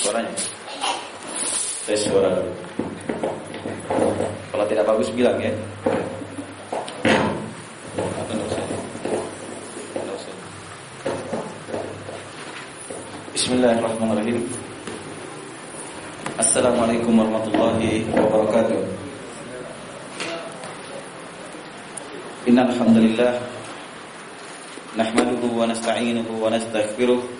suaranya. Tes suara. Kalau tidak bagus bilang ya. Bismillahirrahmanirrahim. Assalamualaikum warahmatullahi wabarakatuh. Innal hamdalillah nahmaduhu wa nasta'inuhu wa nastaghfiruh wa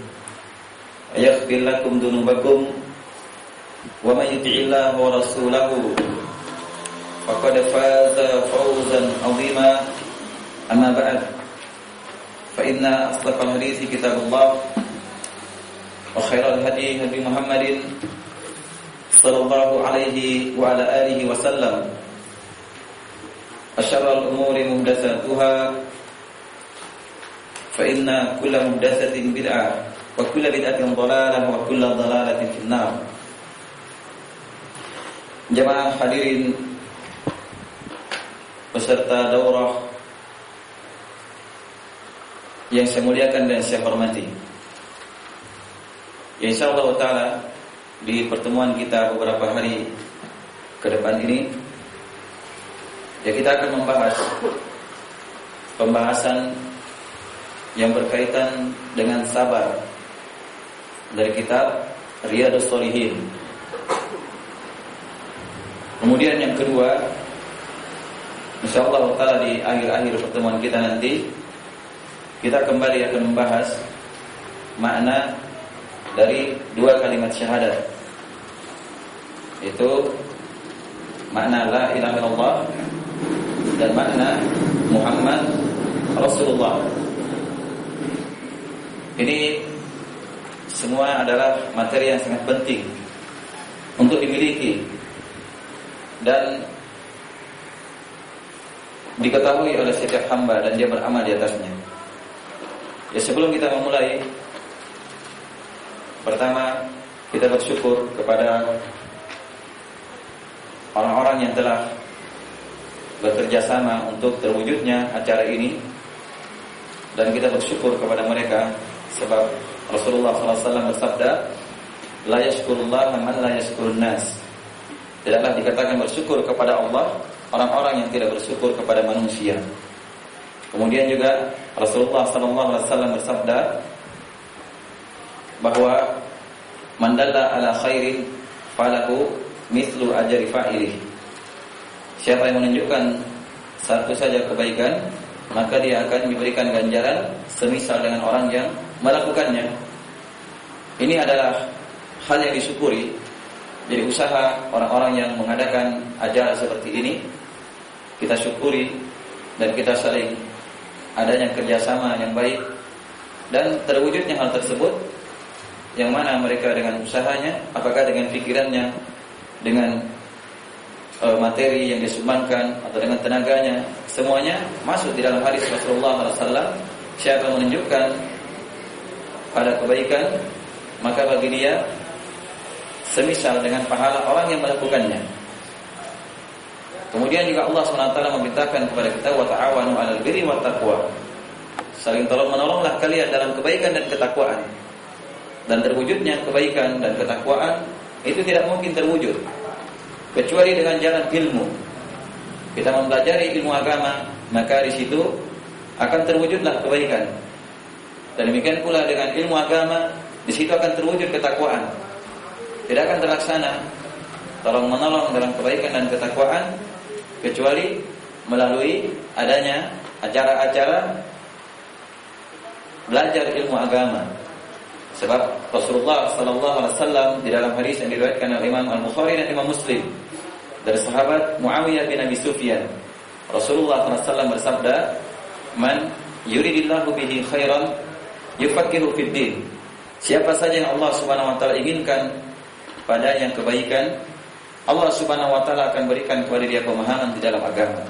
يغفر لكم ذنوبكم ومن يطع الله ورسوله فقد فاز فوزا عظيما. أما بعد فإن أصدق الحديث كتاب الله وخير الهدي هدي محمد صلى الله عليه وعلى آله وسلم. وشر الأمور مهدساتها فإن كل مهدسة بدعة. Wa kulla bid'atin dhalalah wa kulla dhalalatin finnar Jamaah hadirin peserta daurah yang saya muliakan dan saya hormati. Ya insyaallah taala di pertemuan kita beberapa hari ke depan ini ya kita akan membahas pembahasan yang berkaitan dengan sabar dari kitab Riyadus Shalihin. Kemudian yang kedua, insyaallah taala di akhir-akhir pertemuan kita nanti kita kembali akan membahas makna dari dua kalimat syahadat itu makna la ilaha illallah dan makna Muhammad Rasulullah. Ini semua adalah materi yang sangat penting untuk dimiliki dan diketahui oleh setiap hamba dan dia beramal di atasnya. Ya sebelum kita memulai Pertama kita bersyukur kepada orang-orang yang telah bekerja sama untuk terwujudnya acara ini dan kita bersyukur kepada mereka sebab Rasulullah SAW bersabda la yashkurullah man la yashkurun nas tidaklah dikatakan bersyukur kepada Allah orang-orang yang tidak bersyukur kepada manusia kemudian juga Rasulullah SAW bersabda bahwa mandalla ala khairin falahu mislu ajri fa'ilih. Siapa yang menunjukkan satu saja kebaikan, maka dia akan diberikan ganjaran semisal dengan orang yang melakukannya. Ini adalah hal yang disyukuri. Jadi usaha orang-orang yang mengadakan acara seperti ini kita syukuri dan kita saling adanya kerjasama yang baik dan terwujudnya hal tersebut yang mana mereka dengan usahanya, apakah dengan pikirannya, dengan e, materi yang disumbangkan atau dengan tenaganya, semuanya masuk di dalam hadis Rasulullah SAW. Siapa yang menunjukkan pada kebaikan, maka bagi dia semisal dengan pahala orang yang melakukannya. Kemudian juga Allah SWT memerintahkan kepada kita wa ta'awanu 'alal birri wat taqwa. Saling tolong menolonglah kalian dalam kebaikan dan ketakwaan dan terwujudnya kebaikan dan ketakwaan itu tidak mungkin terwujud kecuali dengan jalan ilmu. Kita mempelajari ilmu agama, maka di situ akan terwujudlah kebaikan. Dan demikian pula dengan ilmu agama Di situ akan terwujud ketakwaan. Tidak akan terlaksana tolong menolong dalam kebaikan dan ketakwaan kecuali melalui adanya acara-acara belajar ilmu agama. Sebab Rasulullah sallallahu alaihi wasallam di dalam hadis yang diriwayatkan oleh Imam Al-Bukhari dan Imam Muslim dari sahabat Muawiyah bin Abi Sufyan, Rasulullah SAW bersabda, "Man yuridillahu bihi khairan yufaqihu fid din." Siapa saja yang Allah Subhanahu wa taala inginkan pada yang kebaikan, Allah Subhanahu wa taala akan berikan kepada dia pemahaman di dalam agama.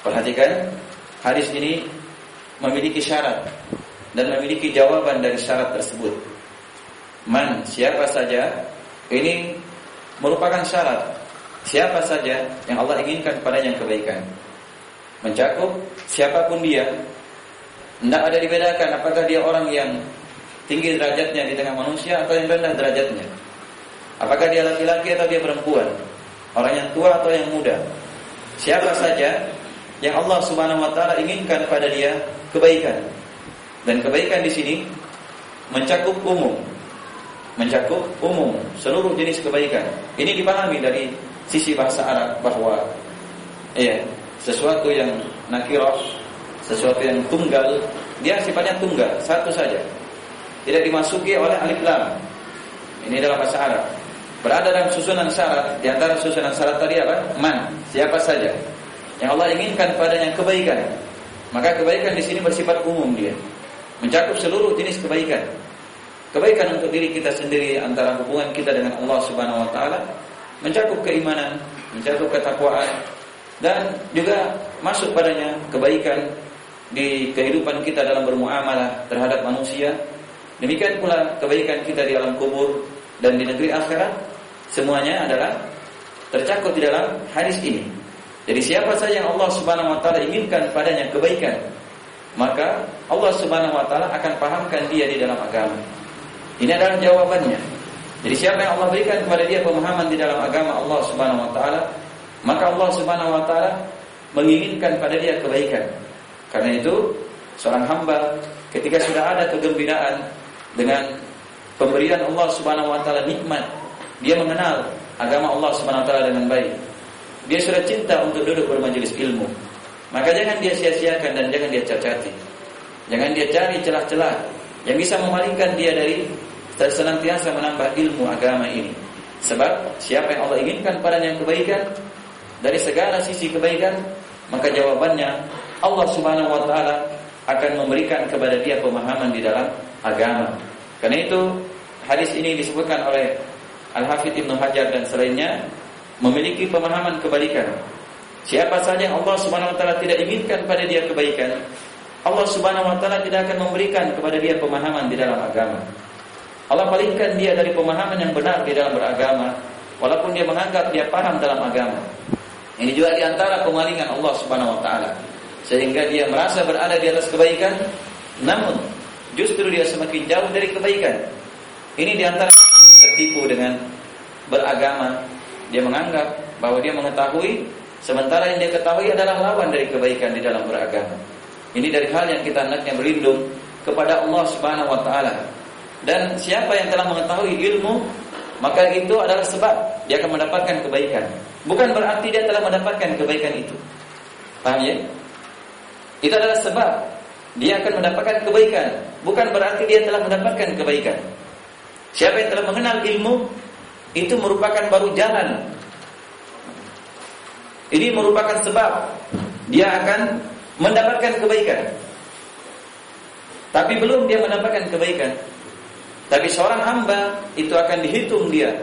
Perhatikan, hadis ini memiliki syarat dan memiliki jawaban dari syarat tersebut. Man, siapa saja ini merupakan syarat. Siapa saja yang Allah inginkan pada yang kebaikan. Mencakup siapa pun dia. Tidak ada dibedakan apakah dia orang yang tinggi derajatnya di tengah manusia atau yang rendah derajatnya. Apakah dia laki-laki atau dia perempuan? Orang yang tua atau yang muda? Siapa saja yang Allah Subhanahu wa taala inginkan pada dia kebaikan. Dan kebaikan di sini mencakup umum. Mencakup umum seluruh jenis kebaikan. Ini dipahami dari sisi bahasa Arab bahwa ya, sesuatu yang nakirah, sesuatu yang tunggal, dia sifatnya tunggal, satu saja. Tidak dimasuki oleh alif lam. Ini dalam bahasa Arab. Berada dalam susunan syarat, di antara susunan syarat tadi apa? Man, siapa saja yang Allah inginkan padanya kebaikan. Maka kebaikan di sini bersifat umum dia. Mencakup seluruh jenis kebaikan. Kebaikan untuk diri kita sendiri antara hubungan kita dengan Allah Subhanahu wa taala, mencakup keimanan, mencakup ketakwaan dan juga masuk padanya kebaikan di kehidupan kita dalam bermuamalah terhadap manusia. Demikian pula kebaikan kita di alam kubur dan di negeri akhirat semuanya adalah tercakup di dalam hadis ini. Jadi siapa saja yang Allah Subhanahu wa taala inginkan padanya kebaikan, maka Allah Subhanahu wa taala akan pahamkan dia di dalam agama. Ini adalah jawabannya. Jadi siapa yang Allah berikan kepada dia pemahaman di dalam agama Allah Subhanahu wa taala, maka Allah Subhanahu wa taala menginginkan pada dia kebaikan. Karena itu, seorang hamba ketika sudah ada kegembiraan dengan pemberian Allah Subhanahu wa taala nikmat, dia mengenal agama Allah Subhanahu wa taala dengan baik. Dia sudah cinta untuk duduk bermajelis ilmu. Maka jangan dia sia-siakan dan jangan dia cacati. Jangan dia cari celah-celah yang bisa memalingkan dia dari senantiasa menambah ilmu agama ini. Sebab siapa yang Allah inginkan padanya kebaikan dari segala sisi kebaikan, maka jawabannya Allah Subhanahu wa taala akan memberikan kepada dia pemahaman di dalam agama. Karena itu hadis ini disebutkan oleh Al-Hafidh Ibnu Hajar dan selainnya memiliki pemahaman kebalikan. Siapa saja yang Allah Subhanahu wa taala tidak inginkan pada dia kebaikan, Allah Subhanahu wa taala tidak akan memberikan kepada dia pemahaman di dalam agama. Allah palingkan dia dari pemahaman yang benar di dalam beragama, walaupun dia menganggap dia paham dalam agama. Ini juga di antara pemalingan Allah Subhanahu wa taala. Sehingga dia merasa berada di atas kebaikan, namun justru dia semakin jauh dari kebaikan. Ini di antara tertipu dengan beragama dia menganggap bahwa dia mengetahui sementara yang dia ketahui adalah lawan dari kebaikan di dalam beragama. Ini dari hal yang kita hendaknya berlindung kepada Allah Subhanahu wa taala. Dan siapa yang telah mengetahui ilmu, maka itu adalah sebab dia akan mendapatkan kebaikan. Bukan berarti dia telah mendapatkan kebaikan itu. Paham ya? Itu adalah sebab dia akan mendapatkan kebaikan, bukan berarti dia telah mendapatkan kebaikan. Siapa yang telah mengenal ilmu, itu merupakan baru jalan. Ini merupakan sebab dia akan mendapatkan kebaikan. Tapi belum dia mendapatkan kebaikan. Tapi seorang hamba itu akan dihitung dia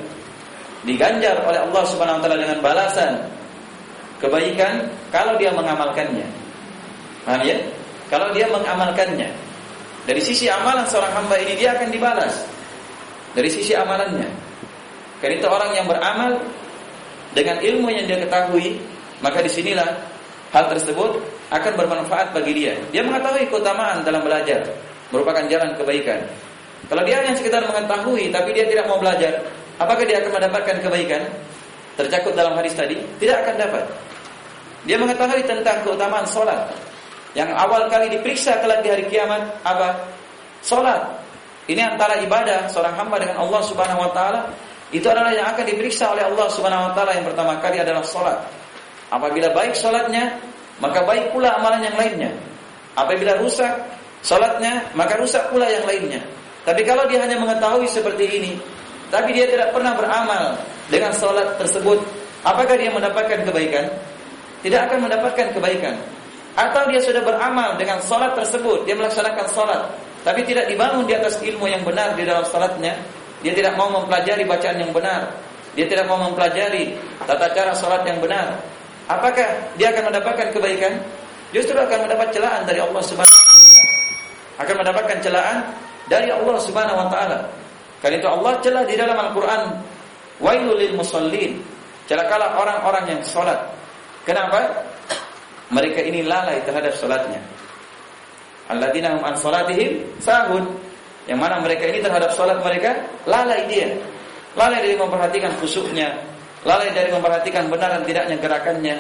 diganjar oleh Allah Subhanahu wa taala dengan balasan kebaikan kalau dia mengamalkannya. Paham ya? Kalau dia mengamalkannya. Dari sisi amalan seorang hamba ini dia akan dibalas. Dari sisi amalannya. Karena itu orang yang beramal dengan ilmu yang dia ketahui, maka di sinilah hal tersebut akan bermanfaat bagi dia. Dia mengetahui keutamaan dalam belajar, merupakan jalan kebaikan. Kalau dia hanya sekedar mengetahui tapi dia tidak mau belajar, apakah dia akan mendapatkan kebaikan? Tercakup dalam hadis tadi, tidak akan dapat. Dia mengetahui tentang keutamaan sholat. Yang awal kali diperiksa kelak di hari kiamat apa? Sholat. Ini antara ibadah seorang hamba dengan Allah Subhanahu wa taala itu adalah yang akan diperiksa oleh Allah Subhanahu wa taala yang pertama kali adalah salat. Apabila baik salatnya, maka baik pula amalan yang lainnya. Apabila rusak salatnya, maka rusak pula yang lainnya. Tapi kalau dia hanya mengetahui seperti ini, tapi dia tidak pernah beramal dengan salat tersebut, apakah dia mendapatkan kebaikan? Tidak akan mendapatkan kebaikan. Atau dia sudah beramal dengan salat tersebut, dia melaksanakan salat, tapi tidak dibangun di atas ilmu yang benar di dalam salatnya, dia tidak mau mempelajari bacaan yang benar, dia tidak mau mempelajari tata cara salat yang benar, apakah dia akan mendapatkan kebaikan? Justru akan mendapat celaan dari Allah Subhanahu akan mendapatkan celaan dari Allah Subhanahu wa taala. Karena itu Allah celah di dalam Al-Qur'an, "Wailul lil musallin." Celakalah orang-orang yang salat. Kenapa? Mereka ini lalai terhadap salatnya. Alladzina hum an salatihim sahun. Yang mana mereka ini terhadap salat mereka lalai dia. Lalai dari memperhatikan khusyuknya, lalai dari memperhatikan benar dan tidaknya gerakannya.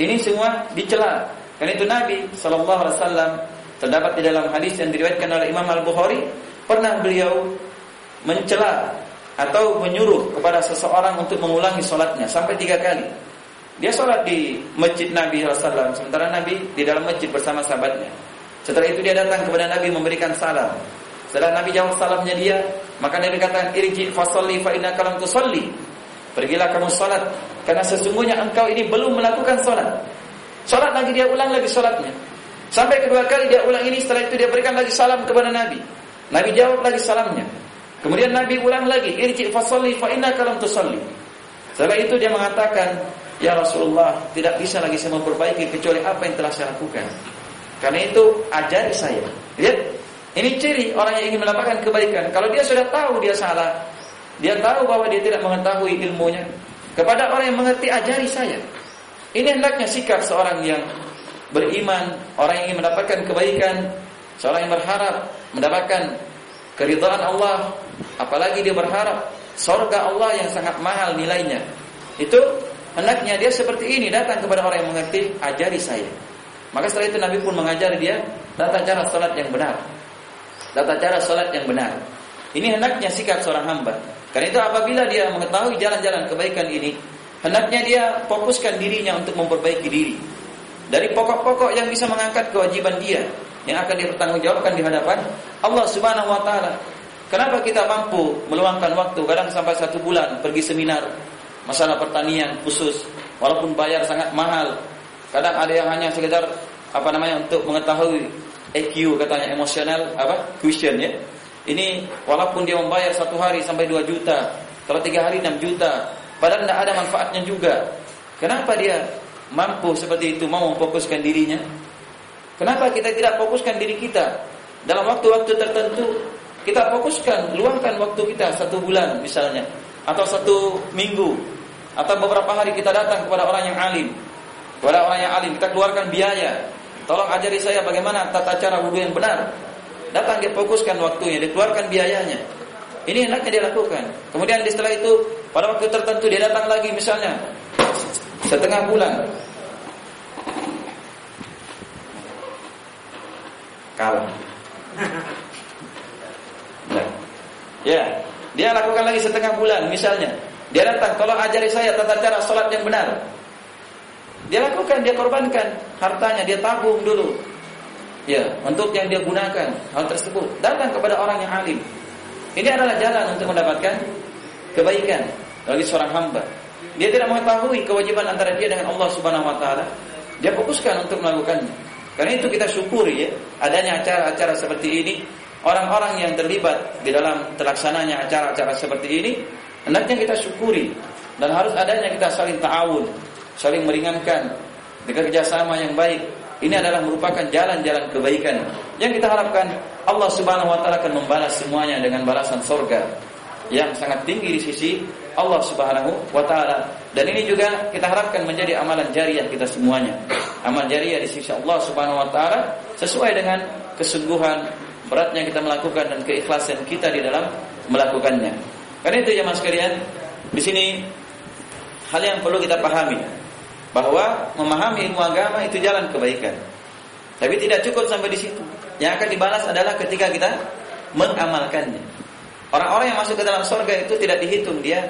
Ini semua dicela. Karena itu Nabi sallallahu alaihi terdapat di dalam hadis yang diriwayatkan oleh Imam Al-Bukhari pernah beliau mencela atau menyuruh kepada seseorang untuk mengulangi sholatnya sampai tiga kali. Dia sholat di masjid Nabi SAW sementara Nabi di dalam masjid bersama sahabatnya. Setelah itu dia datang kepada Nabi memberikan salam. Setelah Nabi jawab salamnya dia, maka Nabi katakan irji fasalli fa innaka lam tusalli. Pergilah kamu salat karena sesungguhnya engkau ini belum melakukan salat. Salat lagi dia ulang lagi salatnya. Sampai kedua kali dia ulang ini setelah itu dia berikan lagi salam kepada Nabi. Nabi jawab lagi salamnya. Kemudian Nabi ulang lagi, irji fasalli fa innaka lam tusalli. Setelah itu dia mengatakan, "Ya Rasulullah, tidak bisa lagi saya memperbaiki kecuali apa yang telah saya lakukan." Karena itu ajari saya. Lihat, ini ciri orang yang ingin mendapatkan kebaikan. Kalau dia sudah tahu dia salah, dia tahu bahwa dia tidak mengetahui ilmunya. Kepada orang yang mengerti, ajari saya. Ini hendaknya sikap seorang yang beriman, orang yang ingin mendapatkan kebaikan, seorang yang berharap mendapatkan keridhaan Allah, apalagi dia berharap surga Allah yang sangat mahal nilainya. Itu hendaknya dia seperti ini datang kepada orang yang mengerti, ajari saya. Maka setelah itu Nabi pun mengajari dia tata cara salat yang benar. Tata cara salat yang benar. Ini hendaknya sikap seorang hamba. Karena itu apabila dia mengetahui jalan-jalan kebaikan ini, hendaknya dia fokuskan dirinya untuk memperbaiki diri. Dari pokok-pokok yang bisa mengangkat kewajiban dia yang akan dipertanggungjawabkan di hadapan Allah Subhanahu wa taala. Kenapa kita mampu meluangkan waktu kadang sampai satu bulan pergi seminar masalah pertanian khusus walaupun bayar sangat mahal Kadang ada yang hanya sekedar apa namanya untuk mengetahui EQ katanya emosional apa question ya. Ini walaupun dia membayar satu hari sampai 2 juta, kalau tiga hari 6 juta, padahal tidak ada manfaatnya juga. Kenapa dia mampu seperti itu mau memfokuskan dirinya? Kenapa kita tidak fokuskan diri kita dalam waktu-waktu tertentu? Kita fokuskan, luangkan waktu kita satu bulan misalnya, atau satu minggu, atau beberapa hari kita datang kepada orang yang alim, kepada orang yang alim kita keluarkan biaya. Tolong ajari saya bagaimana tata cara wudhu yang benar. Datang dia fokuskan waktunya dia keluarkan biayanya. Ini hendaknya dia lakukan. Kemudian setelah itu pada waktu tertentu dia datang lagi misalnya setengah bulan. Kalah ya. Dia lakukan lagi setengah bulan misalnya dia datang tolong ajari saya tata cara sholat yang benar dia lakukan, dia korbankan hartanya, dia tabung dulu. Ya, untuk yang dia gunakan hal tersebut. Datang kepada orang yang alim. Ini adalah jalan untuk mendapatkan kebaikan bagi seorang hamba. Dia tidak mengetahui kewajiban antara dia dengan Allah Subhanahu wa taala. Dia fokuskan untuk melakukannya. Karena itu kita syukuri ya, adanya acara-acara seperti ini, orang-orang yang terlibat di dalam terlaksananya acara-acara seperti ini, hendaknya kita syukuri dan harus adanya kita saling ta'awun, saling meringankan dengan kerjasama yang baik. Ini adalah merupakan jalan-jalan kebaikan yang kita harapkan Allah Subhanahu wa taala akan membalas semuanya dengan balasan surga yang sangat tinggi di sisi Allah Subhanahu wa taala. Dan ini juga kita harapkan menjadi amalan jariah kita semuanya. Amal jariah di sisi Allah Subhanahu wa taala sesuai dengan kesungguhan beratnya kita melakukan dan keikhlasan kita di dalam melakukannya. Karena itu Mas sekalian, di sini hal yang perlu kita pahami bahwa memahami ilmu agama itu jalan kebaikan. Tapi tidak cukup sampai di situ. Yang akan dibalas adalah ketika kita mengamalkannya. Orang-orang yang masuk ke dalam surga itu tidak dihitung dia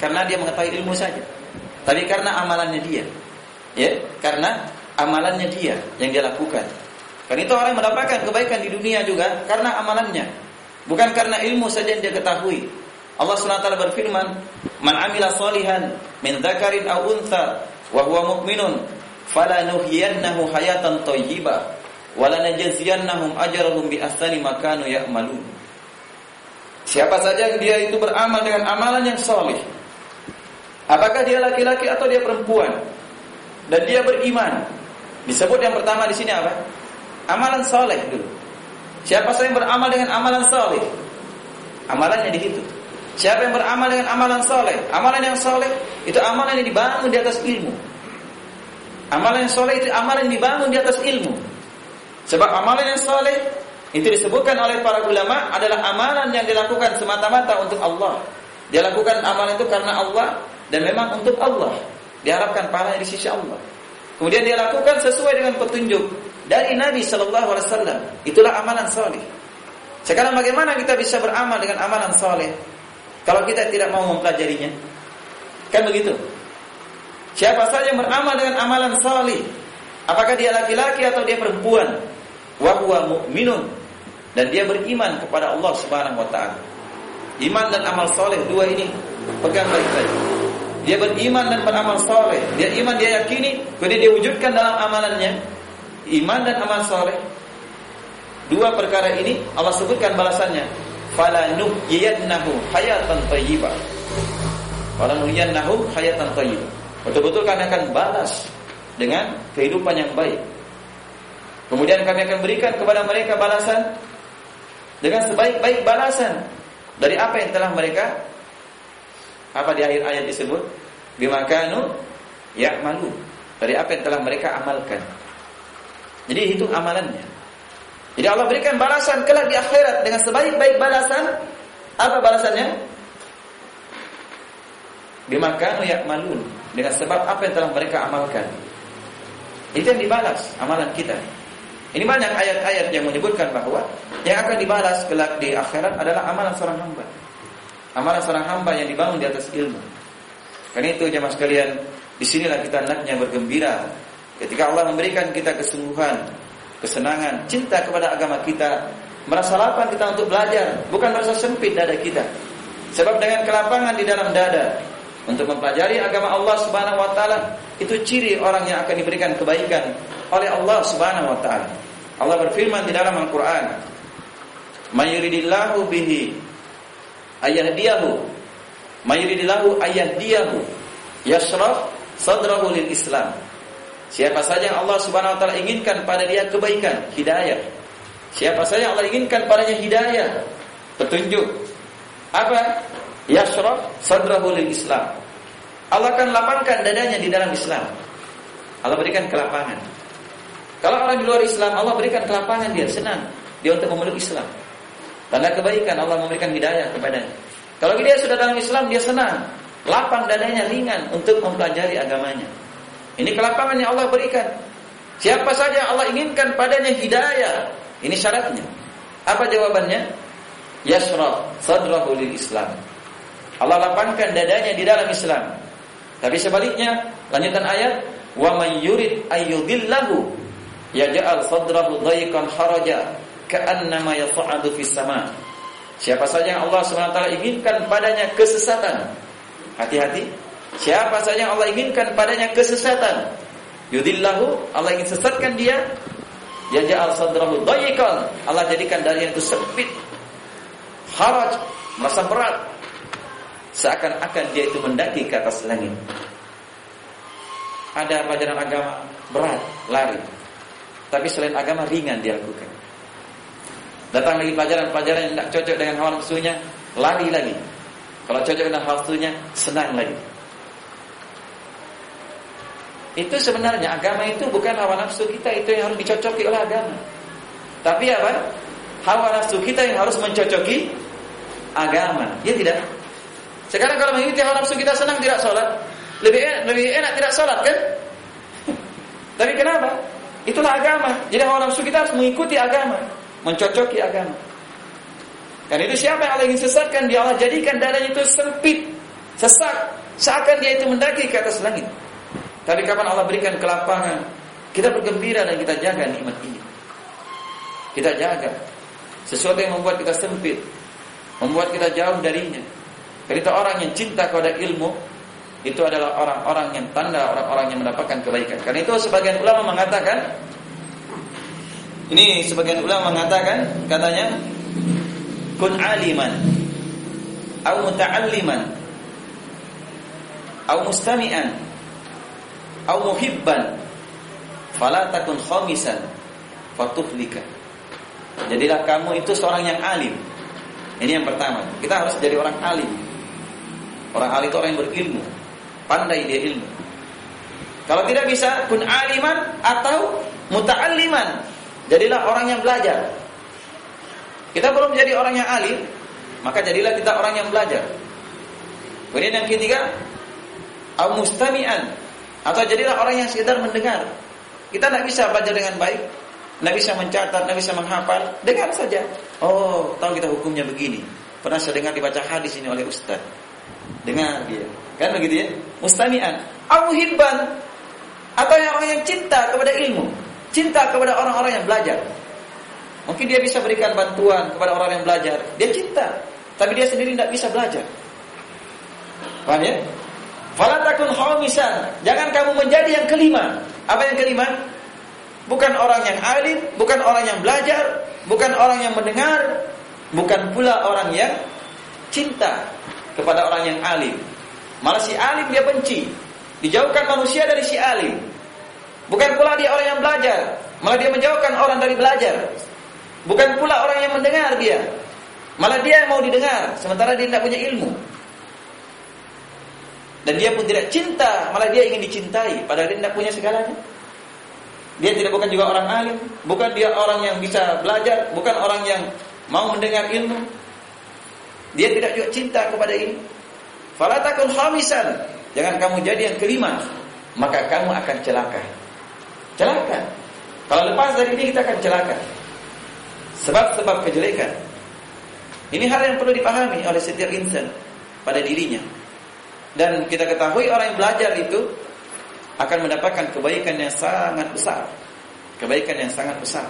karena dia mengetahui ilmu saja. Tapi karena amalannya dia. Ya, karena amalannya dia yang dia lakukan. Karena itu orang mendapatkan kebaikan di dunia juga karena amalannya. Bukan karena ilmu saja yang dia ketahui. Allah SWT berfirman, "Man amila salihan min dzakarin aw untha wa huwa mu'minun falanuhyiyannahu hayatan thayyibah wa lanajziyannahum ajrahum bi ahsani ma kanu ya'malun." Siapa saja yang dia itu beramal dengan amalan yang soleh Apakah dia laki-laki atau dia perempuan Dan dia beriman Disebut yang pertama di sini apa? Amalan soleh dulu Siapa saja yang beramal dengan amalan soleh Amalannya dihitung Siapa yang beramal dengan amalan soleh Amalan yang soleh Itu amalan yang dibangun di atas ilmu Amalan yang soleh itu amalan yang dibangun di atas ilmu Sebab amalan yang soleh itu disebutkan oleh para ulama adalah amalan yang dilakukan semata-mata untuk Allah. Dia lakukan amalan itu karena Allah dan memang untuk Allah. Diharapkan pahala di sisi Allah. Kemudian dia lakukan sesuai dengan petunjuk dari Nabi Shallallahu Alaihi Wasallam. Itulah amalan soleh. Sekarang bagaimana kita bisa beramal dengan amalan soleh kalau kita tidak mau mempelajarinya? Kan begitu. Siapa saja yang beramal dengan amalan soleh, apakah dia laki-laki atau dia perempuan, wahwa mu'minun dan dia beriman kepada Allah Subhanahu wa taala. Iman dan amal soleh dua ini pegang baik-baik. Dia beriman dan beramal soleh. Dia iman, dia yakini, kemudian dia wujudkan dalam amalannya. Iman dan amal soleh. Dua perkara ini Allah sebutkan balasannya. Fala nuhyiyannahu hayatan thayyibah. Fala nuhyiyannahu hayatan thayyibah. Betul-betul kami akan balas dengan kehidupan yang baik. Kemudian kami akan berikan kepada mereka balasan dengan sebaik-baik balasan dari apa yang telah mereka apa di akhir ayat disebut bimakanu malu dari apa yang telah mereka amalkan. Jadi itu amalannya. Jadi Allah berikan balasan kelak di akhirat dengan sebaik-baik balasan. Apa balasannya? Bimakanu malu dengan sebab apa yang telah mereka amalkan. Itu yang dibalas amalan kita. Ini banyak ayat-ayat yang menyebutkan bahwa yang akan dibalas kelak di akhirat adalah amalan seorang hamba. Amalan seorang hamba yang dibangun di atas ilmu. Karena itu jemaah sekalian, di sinilah kita hendaknya bergembira ketika Allah memberikan kita kesungguhan, kesenangan, cinta kepada agama kita, merasa lapang kita untuk belajar, bukan merasa sempit dada kita. Sebab dengan kelapangan di dalam dada untuk mempelajari agama Allah Subhanahu wa taala itu ciri orang yang akan diberikan kebaikan oleh Allah Subhanahu wa taala. Allah berfirman di dalam Al-Qur'an, "May yuridillahu bihi ayyahdiyahu, may yuridillahu ayyahdiyahu yashrah sadrahu lil Islam." Siapa saja yang Allah Subhanahu wa taala inginkan pada dia kebaikan, hidayah. Siapa saja yang Allah inginkan padanya hidayah, petunjuk. Apa? Yashrah sadrahu lil Islam. Allah akan lapangkan dadanya di dalam Islam. Allah berikan kelapangan. Kalau orang di luar Islam, Allah berikan kelapangan dia, senang dia untuk memeluk Islam. Tanda kebaikan Allah memberikan hidayah kepadanya. Kalau dia sudah dalam Islam, dia senang, lapang dadanya ringan untuk mempelajari agamanya. Ini kelapangan yang Allah berikan. Siapa saja Allah inginkan padanya hidayah, ini syaratnya. Apa jawabannya? Yasra sadrahu lil Islam. Allah lapangkan dadanya di dalam Islam. Tapi sebaliknya, lanjutan ayat, wa may yurid ayyudillahu yaj'al sadrahu dhayqan haraja ka'annama yas'adu fis sama. Siapa saja yang Allah SWT inginkan padanya kesesatan. Hati-hati. Siapa saja yang Allah inginkan padanya kesesatan. Yudillahu, Allah ingin sesatkan dia. Yaj'al sadrahu dhayqan. Allah jadikan dari itu sempit. Haraj, merasa berat. Seakan-akan dia itu mendaki ke atas langit. Ada pelajaran agama berat, lari. Tapi selain agama ringan dia lakukan. Datang lagi pelajaran-pelajaran yang tidak cocok dengan hawa nafsunya, lari lagi. Kalau cocok dengan hawa nafsunya, senang lagi. Itu sebenarnya agama itu bukan hawa nafsu kita itu yang harus dicocoki oleh agama. Tapi apa? Hawa nafsu kita yang harus mencocoki agama. Ya tidak? Sekarang kalau mengikuti hawa nafsu kita senang tidak sholat, lebih enak, lebih enak tidak sholat kan? Tapi kenapa? Itulah agama. Jadi hawa nafsu kita harus mengikuti agama, mencocoki agama. Karena itu siapa yang Allah ingin sesatkan, dia Allah jadikan dadanya itu sempit, sesak, seakan dia itu mendaki ke atas langit. Tapi kapan Allah berikan kelapangan, kita bergembira dan kita jaga nikmat ini. Kita jaga sesuatu yang membuat kita sempit, membuat kita jauh darinya. Kita orang yang cinta kepada ilmu itu adalah orang-orang yang tanda orang-orang yang mendapatkan kebaikan. Karena itu sebagian ulama mengatakan ini sebagian ulama mengatakan katanya kun aliman atau muta'alliman atau mustami'an atau muhibban fala takun khamisan fatuhlika. Jadilah kamu itu seorang yang alim. Ini yang pertama. Kita harus jadi orang alim. Orang alim itu orang yang berilmu, pandai dia ilmu. Kalau tidak bisa kun aliman atau muta'alliman. Jadilah orang yang belajar. Kita belum jadi orang yang alim, maka jadilah kita orang yang belajar. Kemudian yang ketiga, au mustami'an atau jadilah orang yang sekedar mendengar. Kita tidak bisa belajar dengan baik, tidak bisa mencatat, tidak bisa menghafal, dengar saja. Oh, tahu kita hukumnya begini. Pernah saya dengar dibaca hadis ini oleh ustaz. Dengar dia. Kan begitu ya? Mustami'an. Au hibban. Atau yang orang yang cinta kepada ilmu. Cinta kepada orang-orang yang belajar. Mungkin dia bisa berikan bantuan kepada orang yang belajar. Dia cinta. Tapi dia sendiri tidak bisa belajar. Paham ya? Fala takun khamisan. Jangan kamu menjadi yang kelima. Apa yang kelima? Bukan orang yang alim, bukan orang yang belajar, bukan orang yang mendengar, bukan pula orang yang cinta kepada orang yang alim. Malah si alim dia benci. Dijauhkan manusia dari si alim. Bukan pula dia orang yang belajar, malah dia menjauhkan orang dari belajar. Bukan pula orang yang mendengar dia, malah dia yang mau didengar, sementara dia tidak punya ilmu. Dan dia pun tidak cinta, malah dia ingin dicintai, padahal dia tidak punya segalanya. Dia tidak bukan juga orang alim, bukan dia orang yang bisa belajar, bukan orang yang mau mendengar ilmu. Dia tidak juga cinta kepada ini. Fala takun khamisan. Jangan kamu jadi yang kelima, maka kamu akan celaka. Celaka. Kalau lepas dari ini kita akan celaka. Sebab-sebab kejelekan. Ini hal yang perlu dipahami oleh setiap insan pada dirinya. Dan kita ketahui orang yang belajar itu akan mendapatkan kebaikan yang sangat besar. Kebaikan yang sangat besar.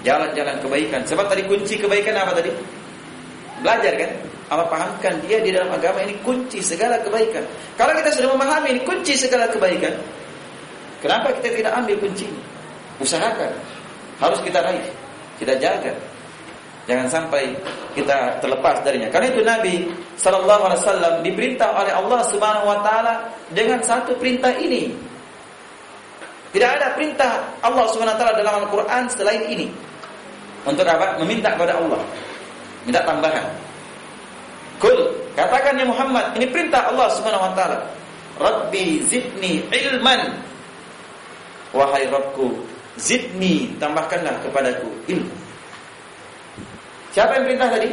Jalan-jalan kebaikan. Sebab tadi kunci kebaikan apa tadi? Belajar kan? Allah pahamkan dia di dalam agama ini kunci segala kebaikan. Kalau kita sudah memahami ini kunci segala kebaikan, kenapa kita tidak ambil kunci? Usahakan. Harus kita raih. Kita jaga. Jangan sampai kita terlepas darinya. Karena itu Nabi Sallallahu Alaihi Wasallam diperintah oleh Allah Subhanahu Wa Taala dengan satu perintah ini. Tidak ada perintah Allah Subhanahu Wa Taala dalam Al-Quran selain ini. Untuk apa? Meminta kepada Allah. Minta tambahan. Kul, katakan ya Muhammad, ini perintah Allah Subhanahu wa taala. Rabbi zidni ilman. Wahai Rabbku, zidni tambahkanlah kepadaku ilmu. Siapa yang perintah tadi?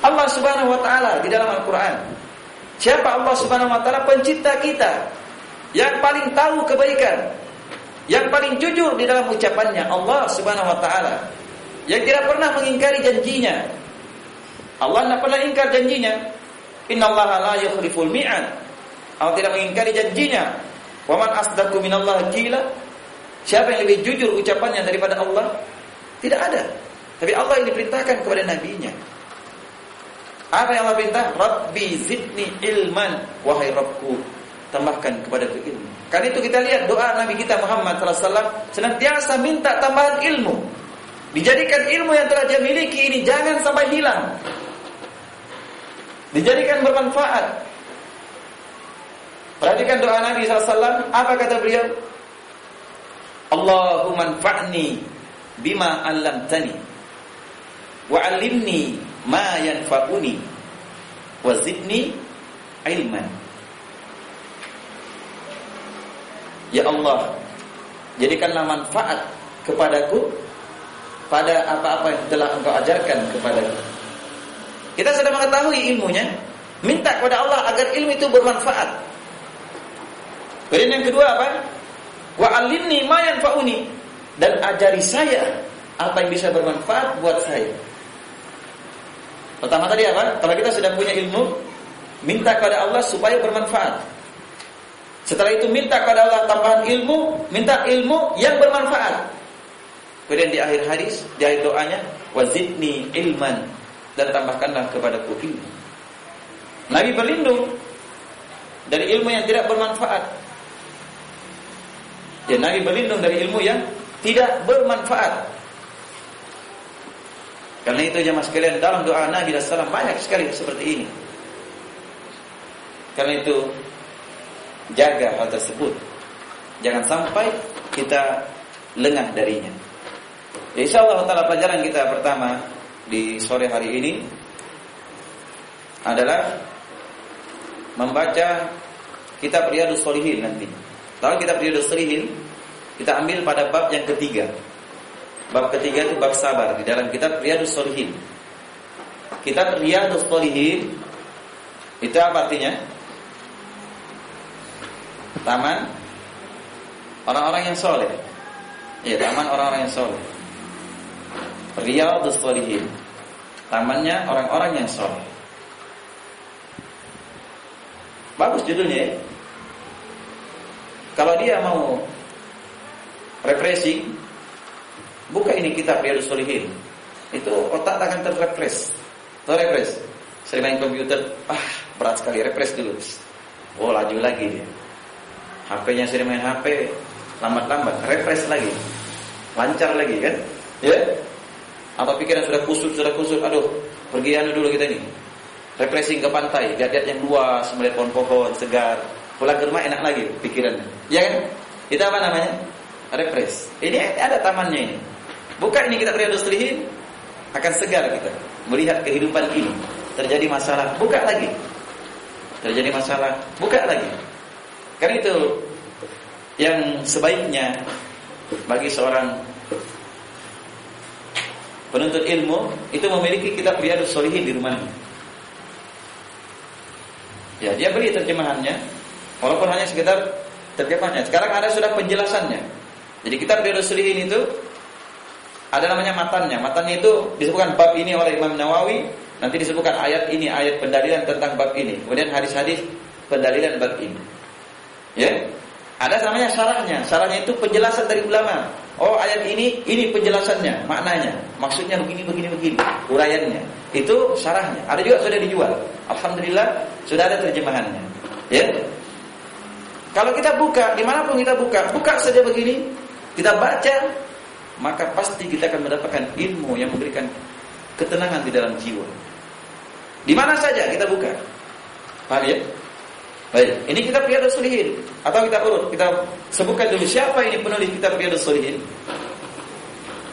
Allah Subhanahu wa taala di dalam Al-Qur'an. Siapa Allah Subhanahu wa taala pencipta kita? Yang paling tahu kebaikan. Yang paling jujur di dalam ucapannya Allah Subhanahu wa taala. Yang tidak pernah mengingkari janjinya. Allah tidak pernah ingkar janjinya. Inna Allah la yukhliful mi'ad. Allah tidak mengingkari janjinya. Wa man asdaqu minallahi qila? Siapa yang lebih jujur ucapannya daripada Allah? Tidak ada. Tapi Allah ini perintahkan kepada nabinya. Apa yang Allah perintah? Rabbi zidni ilman. Wahai Rabbku, tambahkan kepada ilmu. Karena itu kita lihat doa Nabi kita Muhammad SAW senantiasa minta tambahan ilmu. Dijadikan ilmu yang telah dia miliki ini jangan sampai hilang. Dijadikan bermanfaat. Perhatikan doa Nabi SAW. Apa kata beliau? Allahumma anfa'ni bima Wa'allimni ma yanfa'uni. Wazidni ilman. Ya Allah, jadikanlah manfaat kepadaku pada apa-apa yang telah engkau ajarkan kepadaku. Kita sudah mengetahui ilmunya, minta kepada Allah agar ilmu itu bermanfaat. Kemudian yang kedua apa? Wa alimni ma yanfa'uni dan ajari saya apa yang bisa bermanfaat buat saya. Pertama tadi apa? Kalau kita sudah punya ilmu, minta kepada Allah supaya bermanfaat. Setelah itu minta kepada Allah tambahan ilmu, minta ilmu yang bermanfaat. Kemudian di akhir hadis, di akhir doanya, wazidni ilman dan tambahkanlah kepadaku ilmu. Nabi berlindung dari ilmu yang tidak bermanfaat. Ya, Nabi berlindung dari ilmu yang tidak bermanfaat. Karena itu jemaah sekalian dalam doa Nabi SAW banyak sekali seperti ini. Karena itu jaga hal tersebut. Jangan sampai kita lengah darinya. Insya Allah taala pelajaran kita pertama di sore hari ini adalah membaca kitab Riyadus Solihin nanti. Kalau kitab Riyadus Solihin kita ambil pada bab yang ketiga. Bab ketiga itu bab sabar di dalam kitab Riyadus Solihin. Kitab Riyadus Solihin itu apa artinya? Taman orang-orang yang soleh. Ya, taman orang-orang yang soleh. Riyadus Solihin. Tamannya orang-orang yang soleh. Bagus judulnya ya. Kalau dia mau refreshing, buka ini kitab Riyadus Solihin. Itu otak akan terrefresh. Terrefresh. Sering main komputer, ah berat sekali, refresh dulu. Oh laju lagi dia. HP-nya sering main HP, lambat-lambat, refresh lagi. Lancar lagi kan? Ya? Atau pikiran sudah kusut, sudah kusut, aduh, pergi anu dulu kita ini. Refreshing ke pantai, lihat-lihat yang luas, melihat pohon-pohon segar. Pulang ke rumah enak lagi pikirannya. Ya kan? Itu apa namanya? Refresh. Ini ada tamannya ini. Buka ini kita Riyadus Salihin akan segar kita melihat kehidupan ini. Terjadi masalah, buka lagi. Terjadi masalah, buka lagi. Karena itu yang sebaiknya bagi seorang penuntut ilmu itu memiliki kitab Riyadus Solihin di rumahnya. Ya, dia beli terjemahannya walaupun hanya sekitar terjemahannya. Sekarang ada sudah penjelasannya. Jadi kitab Riyadus Solihin itu ada namanya matannya. Matannya itu disebutkan bab ini oleh Imam Nawawi, nanti disebutkan ayat ini, ayat pendalilan tentang bab ini. Kemudian hadis-hadis pendalilan bab ini. Ya. Ada namanya syarahnya. Syarahnya itu penjelasan dari ulama. Oh, ayat ini ini penjelasannya, maknanya. Maksudnya begini begini begini, uraiannya. Itu syarahnya. Ada juga sudah dijual. Alhamdulillah sudah ada terjemahannya. Ya. Kalau kita buka, di mana pun kita buka, buka saja begini, kita baca, maka pasti kita akan mendapatkan ilmu yang memberikan ketenangan di dalam jiwa. Di mana saja kita buka. Paham ya? Baik, ini kitab Riyadhus Shalihin atau kita urut, kita sebutkan dulu siapa ini penulis kitab Riyadhus Shalihin?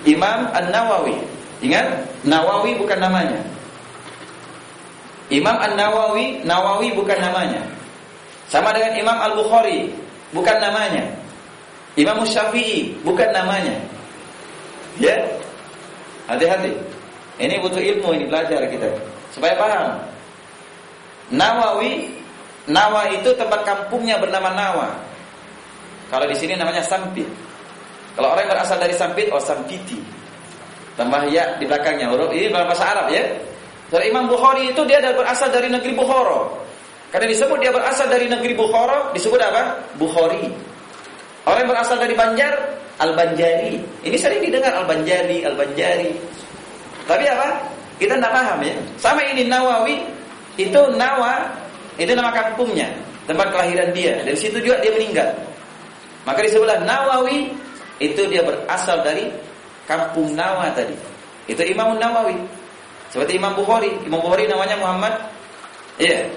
Imam An-Nawawi. Ingat, Nawawi bukan namanya. Imam An-Nawawi, Nawawi bukan namanya. Sama dengan Imam Al-Bukhari, bukan namanya. Imam Syafi'i, bukan namanya. Ya. Hati-hati. Ini butuh ilmu ini belajar kita supaya paham. Nawawi Nawa itu tempat kampungnya bernama Nawa. Kalau di sini namanya Sampit. Kalau orang yang berasal dari Sampit, oh Sampiti. Tambah ya di belakangnya huruf ini dalam bahasa Arab ya. Dari Imam Bukhari itu dia berasal dari negeri Bukhara. Karena disebut dia berasal dari negeri Bukhara, disebut apa? Bukhari. Orang yang berasal dari Banjar, Al-Banjari. Ini sering didengar Al-Banjari, Al-Banjari. Tapi apa? Kita tidak paham ya. Sama ini Nawawi, itu Nawa itu nama kampungnya, tempat kelahiran dia. Dari situ juga dia meninggal. Maka di sebelah Nawawi itu dia berasal dari kampung Nawa tadi. Itu Imam Nawawi. Seperti Imam Bukhari. Imam Bukhari namanya Muhammad Iya.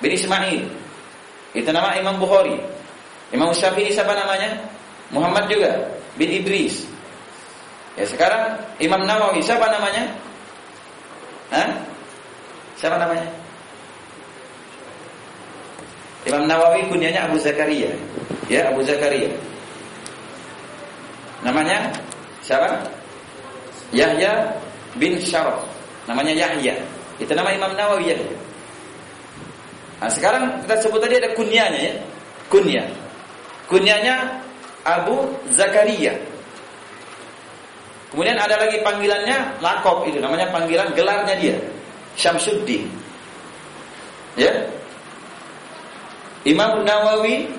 Bin Ismail. Itu nama Imam Bukhari. Imam Syafi'i siapa namanya? Muhammad juga bin Idris. Ya sekarang Imam Nawawi siapa namanya? Hah? Siapa namanya? Imam Nawawi kunyanya Abu Zakaria. Ya, Abu Zakaria. Namanya siapa? Yahya bin Syaraf. Namanya Yahya. Itu nama Imam Nawawi ya. Nah, sekarang kita sebut tadi ada kunyanya ya. Kunya. Kunyanya Abu Zakaria. Kemudian ada lagi panggilannya lakop itu namanya panggilan gelarnya dia. Syamsuddin. Ya. Imam Nawawi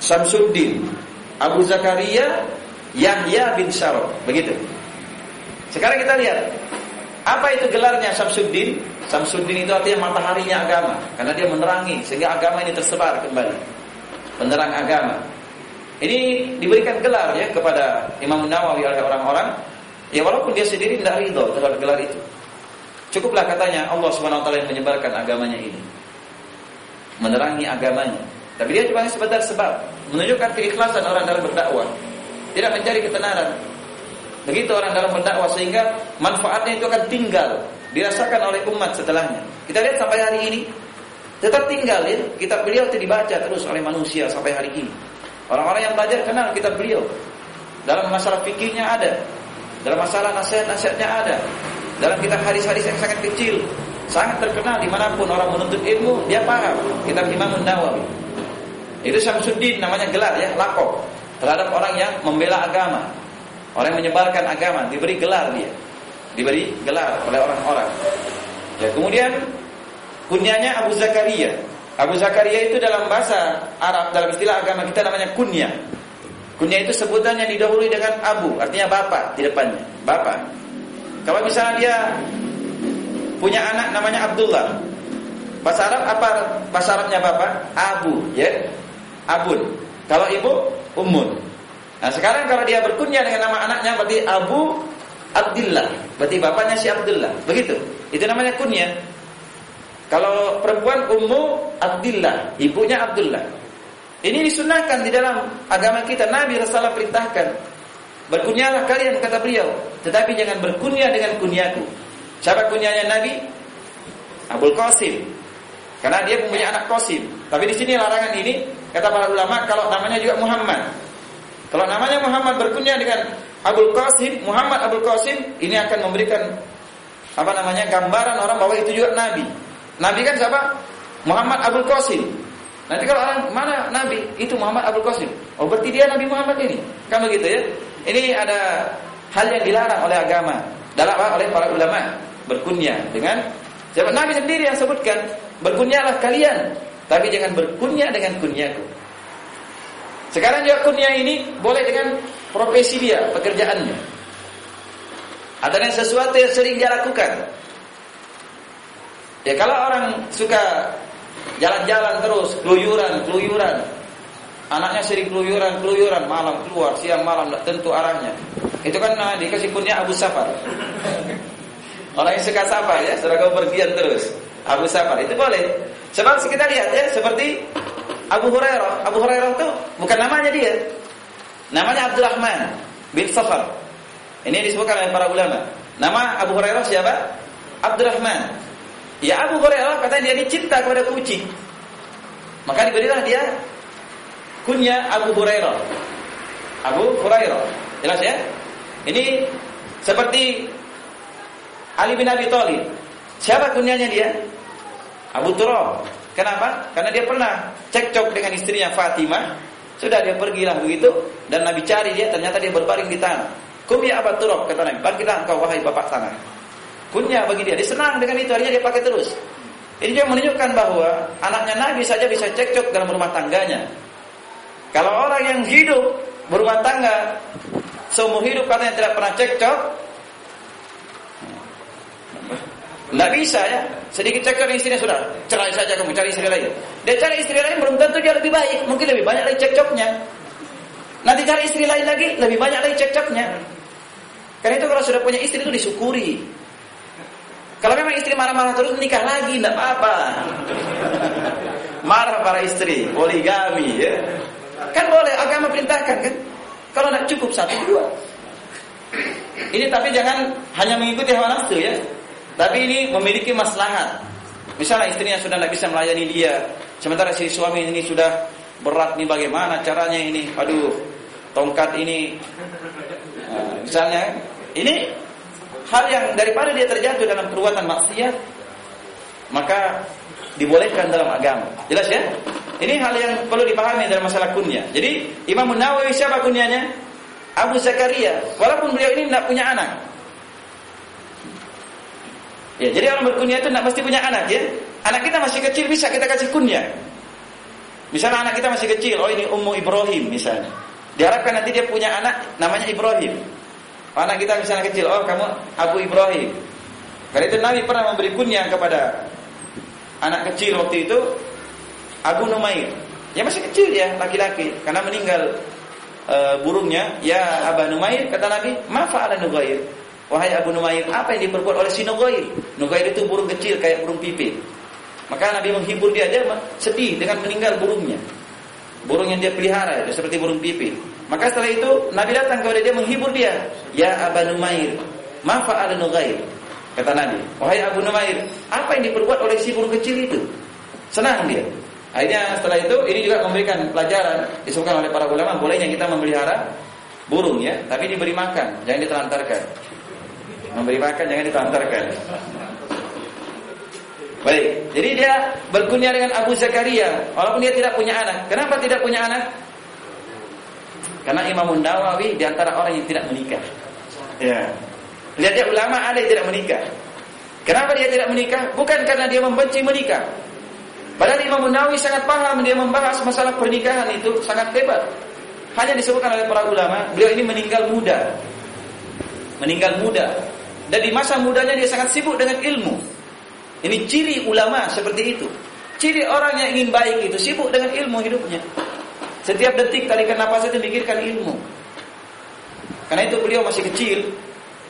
Syamsuddin, Abu Zakaria Yahya bin Syarab. Begitu. Sekarang kita lihat apa itu gelarnya Syamsuddin? Syamsuddin itu artinya mataharinya agama karena dia menerangi sehingga agama ini tersebar kembali. Penerang agama. Ini diberikan gelar ya kepada Imam Nawawi oleh orang-orang ya walaupun dia sendiri tidak ridho terhadap gelar itu. Cukuplah katanya Allah taala yang menyebarkan agamanya ini. Menerangi agamanya. Tapi dia cuma sebentar sebab menunjukkan keikhlasan orang dalam berdakwah. Tidak mencari ketenaran. Begitu orang dalam berdakwah sehingga manfaatnya itu akan tinggal dirasakan oleh umat setelahnya. Kita lihat sampai hari ini tetap tinggal ya. Kitab beliau itu dibaca terus oleh manusia sampai hari ini. Orang-orang yang belajar kenal kitab beliau. Dalam masalah fikihnya ada. Dalam masalah nasihat-nasihatnya ada. Dalam kitab hadis-hadis yang sangat kecil, sangat terkenal di mana pun orang menuntut ilmu, dia paham. Kitab Imam Nawawi. Itu Syamsuddin namanya gelar ya, lakop terhadap orang yang membela agama, orang yang menyebarkan agama, diberi gelar dia, diberi gelar oleh orang-orang. Ya, kemudian kunyanya Abu Zakaria. Abu Zakaria itu dalam bahasa Arab, dalam istilah agama kita namanya kunya. Kunya itu sebutannya didahului dengan Abu, artinya bapak di depannya, bapak. Kalau misalnya dia punya anak namanya Abdullah. Bahasa Arab apa bahasa Arabnya Bapak? Abu, ya. Abun. Kalau ibu Ummun. Nah, sekarang kalau dia berkunyah dengan nama anaknya berarti Abu Abdullah. Berarti bapaknya si Abdullah. Begitu. Itu namanya kunyah. Kalau perempuan Ummu Abdullah, ibunya Abdullah. Ini disunahkan di dalam agama kita. Nabi Rasulullah perintahkan Berkunyalah kalian kata beliau, tetapi jangan berkunyah dengan kunyaku. Siapa kunyahnya Nabi? Abul Qasim. Karena dia punya anak Qasim. Tapi di sini larangan ini kata para ulama kalau namanya juga Muhammad. Kalau namanya Muhammad berkunyah dengan Abul Qasim, Muhammad Abul Qasim, ini akan memberikan apa namanya gambaran orang bahwa itu juga Nabi. Nabi kan siapa? Muhammad Abul Qasim. Nanti kalau orang mana Nabi itu Muhammad Abdul Qasim. Oh berarti dia Nabi Muhammad ini. Kan begitu ya? Ini ada hal yang dilarang oleh agama. Dalam oleh para ulama berkunyah dengan siapa Nabi sendiri yang sebutkan berkunyahlah kalian, tapi jangan berkunyah dengan kunyaku. Sekarang juga kunyah ini boleh dengan profesi dia, pekerjaannya. Ada yang sesuatu yang sering dia lakukan. Ya kalau orang suka Jalan-jalan terus, keluyuran, keluyuran. Anaknya sering keluyuran, keluyuran, malam keluar, siang malam, tidak tentu arahnya. Itu kan nah, dikasih punya Abu Safar. Orang yang suka safar ya, sudah kau pergian terus. Abu Safar itu boleh. Sebab kita lihat ya, seperti Abu Hurairah. Abu Hurairah itu bukan namanya dia. Namanya Abdurrahman bin Safar. Ini disebutkan oleh para ulama. Nama Abu Hurairah siapa? Abdurrahman Ya Abu Hurairah katanya dia dicinta kepada kucing. Maka diberilah dia kunya Abu Hurairah. Abu Hurairah. Jelas ya? Ini seperti Ali bin Abi Thalib. Siapa kunyanya dia? Abu Turab. Kenapa? Karena dia pernah cekcok dengan istrinya Fatimah. Sudah dia pergilah begitu dan Nabi cari dia ternyata dia berbaring di tanah. Kum ya Abu Turab kata Nabi, bangkitlah engkau wahai bapak tanah. Punya bagi dia. Dia senang dengan itu, akhirnya dia pakai terus. Ini juga menunjukkan bahwa anaknya Nabi saja bisa cekcok dalam rumah tangganya. Kalau orang yang hidup berumah tangga seumur hidup katanya tidak pernah cekcok, tidak bisa ya. Sedikit cekcok istrinya sudah cerai saja kamu cari istri lain. Dia cari istri lain belum tentu dia lebih baik, mungkin lebih banyak lagi cekcoknya. Nanti cari istri lain lagi lebih banyak lagi cekcoknya. Karena itu kalau sudah punya istri itu disyukuri. Kalau memang istri marah-marah terus nikah lagi, tidak apa-apa. Marah para istri, poligami, ya. Kan boleh, agama perintahkan kan. Kalau tidak cukup satu dua. Ini tapi jangan hanya mengikuti hawa nafsu ya. Tapi ini memiliki maslahat. Misalnya istrinya sudah tidak bisa melayani dia, sementara si suami ini sudah berat nih bagaimana caranya ini? Aduh, tongkat ini. Nah, misalnya ini hal yang daripada dia terjatuh dalam perbuatan maksiat maka dibolehkan dalam agama. Jelas ya? Ini hal yang perlu dipahami dalam masalah kunyah. Jadi Imam Nawawi siapa kunyahnya? Abu Zakaria. Walaupun beliau ini tidak punya anak. Ya, jadi orang berkunyah itu tidak mesti punya anak ya. Anak kita masih kecil bisa kita kasih kunyah. Misalnya anak kita masih kecil, oh ini Ummu Ibrahim misalnya. Diharapkan nanti dia punya anak namanya Ibrahim. Anak kita misalnya kecil, oh kamu Abu Ibrahim. Karena itu Nabi pernah memberi kunyah kepada anak kecil waktu itu Abu Numair. Ya masih kecil ya, laki-laki. Karena meninggal e, burungnya, ya Abu Numair kata Nabi, "Ma fa'ala Nugair?" Wahai Abu Numair, apa yang diperbuat oleh si Nugair? Nugair itu burung kecil kayak burung pipit. Maka Nabi menghibur dia, dia sedih dengan meninggal burungnya. Burung yang dia pelihara itu seperti burung pipit. Maka setelah itu Nabi datang kepada dia menghibur dia. Ya Abu Numair, ma fa'ala Nugair? Kata Nabi, wahai Abu Numair, apa yang diperbuat oleh si burung kecil itu? Senang dia. Akhirnya setelah itu ini juga memberikan pelajaran disebutkan oleh para ulama bolehnya kita memelihara burung ya, tapi diberi makan, jangan ditelantarkan. Memberi makan jangan ditelantarkan. Baik, jadi dia berkunyah dengan Abu Zakaria walaupun dia tidak punya anak. Kenapa tidak punya anak? Karena Imam Nawawi di antara orang yang tidak menikah. Ya. Lihat dia ulama ada yang tidak menikah. Kenapa dia tidak menikah? Bukan karena dia membenci menikah. Padahal Imam Nawawi sangat paham dia membahas masalah pernikahan itu sangat hebat. Hanya disebutkan oleh para ulama, beliau ini meninggal muda. Meninggal muda. Dan di masa mudanya dia sangat sibuk dengan ilmu. Ini ciri ulama seperti itu. Ciri orang yang ingin baik itu sibuk dengan ilmu hidupnya. Setiap detik tarikan nafas itu pikirkan ilmu. Karena itu beliau masih kecil,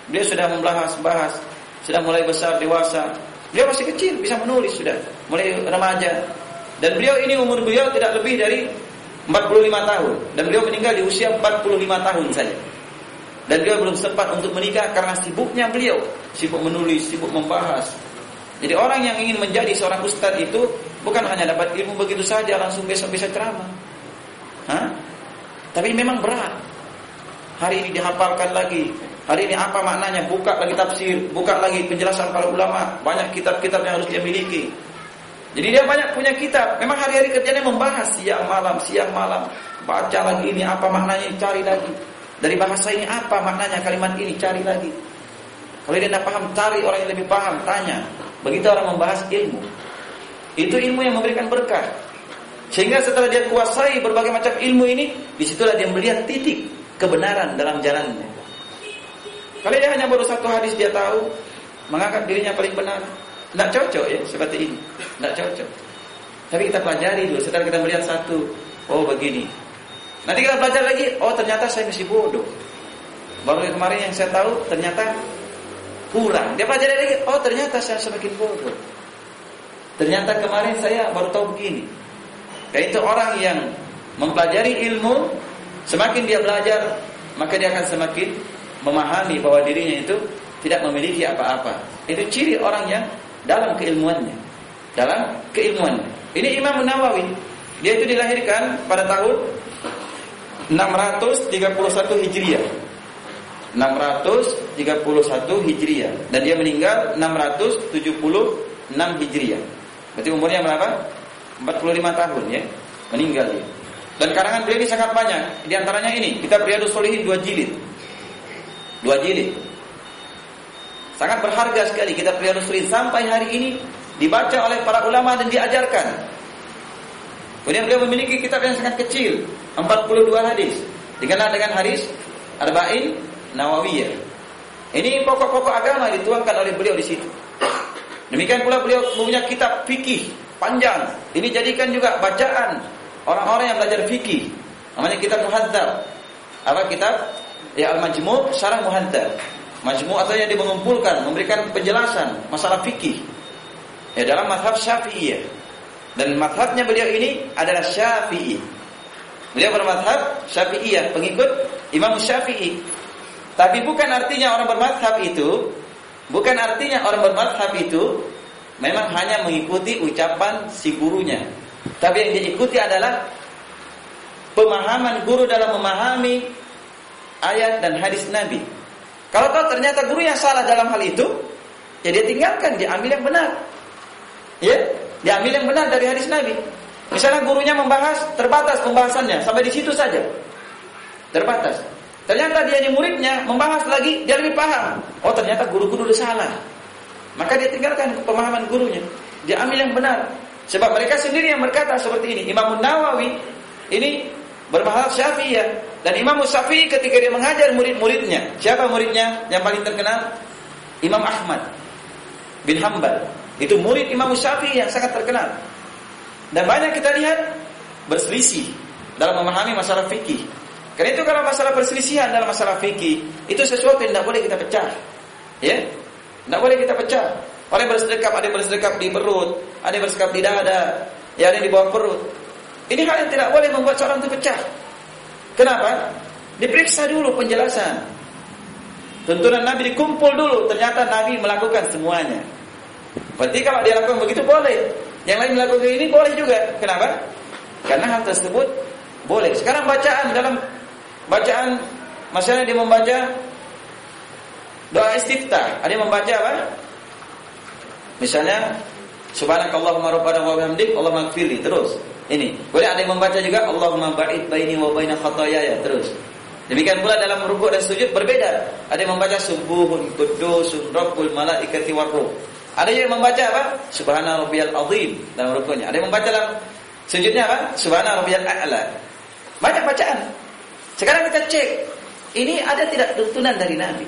dia sudah membahas-bahas, sudah mulai besar dewasa. Beliau masih kecil, bisa menulis sudah, mulai remaja. Dan beliau ini umur beliau tidak lebih dari 45 tahun dan beliau meninggal di usia 45 tahun saja. Dan beliau belum sempat untuk menikah karena sibuknya beliau, sibuk menulis, sibuk membahas. Jadi orang yang ingin menjadi seorang ustadz itu bukan hanya dapat ilmu begitu saja langsung besok bisa ceramah. Hah? Tapi memang berat. Hari ini dihafalkan lagi, Hari ini apa maknanya? Buka lagi tafsir, buka lagi penjelasan para ulama. Banyak kitab-kitab yang harus dia miliki. Jadi dia banyak punya kitab. Memang hari-hari kerjanya membahas siang malam, siang malam. Baca lagi ini apa maknanya, cari lagi. Dari bahasa ini apa maknanya kalimat ini, cari lagi. Kalau dia tidak paham, cari orang yang lebih paham, tanya. Begitu orang membahas ilmu. Itu ilmu yang memberikan berkah. Sehingga setelah dia kuasai berbagai macam ilmu ini, di situlah dia melihat titik kebenaran dalam jalannya. Kalau dia hanya baru satu hadis dia tahu, menganggap dirinya paling benar, tidak cocok ya seperti ini, tidak cocok. Tapi kita pelajari dulu. Setelah kita melihat satu, oh begini. Nanti kita belajar lagi, oh ternyata saya masih bodoh. Baru kemarin yang saya tahu ternyata kurang. Dia pelajari lagi, oh ternyata saya semakin bodoh. Ternyata kemarin saya baru tahu begini. Karena itu orang yang mempelajari ilmu, semakin dia belajar, maka dia akan semakin memahami bahwa dirinya itu tidak memiliki apa-apa. Itu ciri orang yang dalam keilmuannya. Dalam keilmuannya. Ini Imam Nawawi. Dia itu dilahirkan pada tahun 631 Hijriah. 631 Hijriah dan dia meninggal 676 Hijriah. Berarti umurnya berapa? 45 tahun ya. Meninggal dia. Dan karangan beliau ini sangat banyak. Di antaranya ini, kita Riyadhus Shalihin dua jilid. Dua jilid. Sangat berharga sekali kita pelihara Muslim sampai hari ini dibaca oleh para ulama dan diajarkan. Kemudian beliau memiliki kitab yang sangat kecil, 42 hadis. Dikenal dengan hadis Arba'in Nawawiyah. Ini pokok-pokok agama dituangkan oleh beliau di situ. Demikian pula beliau punya kitab fikih panjang. Ini jadikan juga bacaan orang-orang yang belajar fikih. Namanya kitab Muhadzab. Apa kitab ya al-majmu' syarah muhadzab. Majmu' atau yang mengumpulkan, memberikan penjelasan masalah fikih. Ya dalam mazhab Syafi'iyah. Dan mazhabnya beliau ini adalah Syafi'i. Beliau bermadhab Syafi'iyah, pengikut Imam Syafi'i. Tapi bukan artinya orang bermadhab itu, bukan artinya orang bermadhab itu memang hanya mengikuti ucapan si gurunya. Tapi yang diikuti adalah pemahaman guru dalam memahami ayat dan hadis Nabi. Kalau tahu ternyata guru yang salah dalam hal itu, ya dia tinggalkan, dia ambil yang benar. Ya, dia ambil yang benar dari hadis Nabi. Misalnya gurunya membahas terbatas pembahasannya sampai di situ saja. Terbatas. Ternyata dia ini muridnya membahas lagi, dia lebih paham. Oh ternyata guru-guru itu salah. Maka dia tinggalkan pemahaman gurunya. Dia ambil yang benar. Sebab mereka sendiri yang berkata seperti ini. Imam Nawawi ini bermahal Syafi'iyah dan Imam Syafi'i ketika dia mengajar murid-muridnya. Siapa muridnya yang paling terkenal? Imam Ahmad bin Hambal. Itu murid Imam Syafi'i yang sangat terkenal. Dan banyak kita lihat berselisih dalam memahami masalah fikih. Karena itu kalau masalah perselisihan dalam masalah fikih itu sesuatu yang tidak boleh kita pecah. Ya, tidak boleh kita pecah. Orang bersedekap, ada yang bersedekap di perut, ada yang bersedekap di dada, ya ada yang di bawah perut. Ini hal yang tidak boleh membuat seorang itu pecah. Kenapa? Diperiksa dulu penjelasan. Tuntunan Nabi dikumpul dulu, ternyata Nabi melakukan semuanya. Berarti kalau dia lakukan begitu boleh. Yang lain melakukan ini boleh juga. Kenapa? Karena hal tersebut boleh. Sekarang bacaan dalam bacaan masalah dia membaca Doa istiftah. Ada yang membaca apa? Misalnya Subhanakallahumma rabbana wa bihamdik Allahumma gfirli terus. Ini. Boleh ada yang membaca juga Allahumma ba'id baini wa baina khataayaya terus. Demikian pula dalam rukuk dan sujud berbeda. Ada yang membaca subuhun qudusun rabbul malaikati war ruh. Ada yang membaca apa? Subhana rabbiyal azim dalam rukuknya. Ada yang membaca dalam sujudnya apa? Subhana rabbiyal a'la. Banyak bacaan. Sekarang kita cek. Ini ada tidak tuntunan dari Nabi?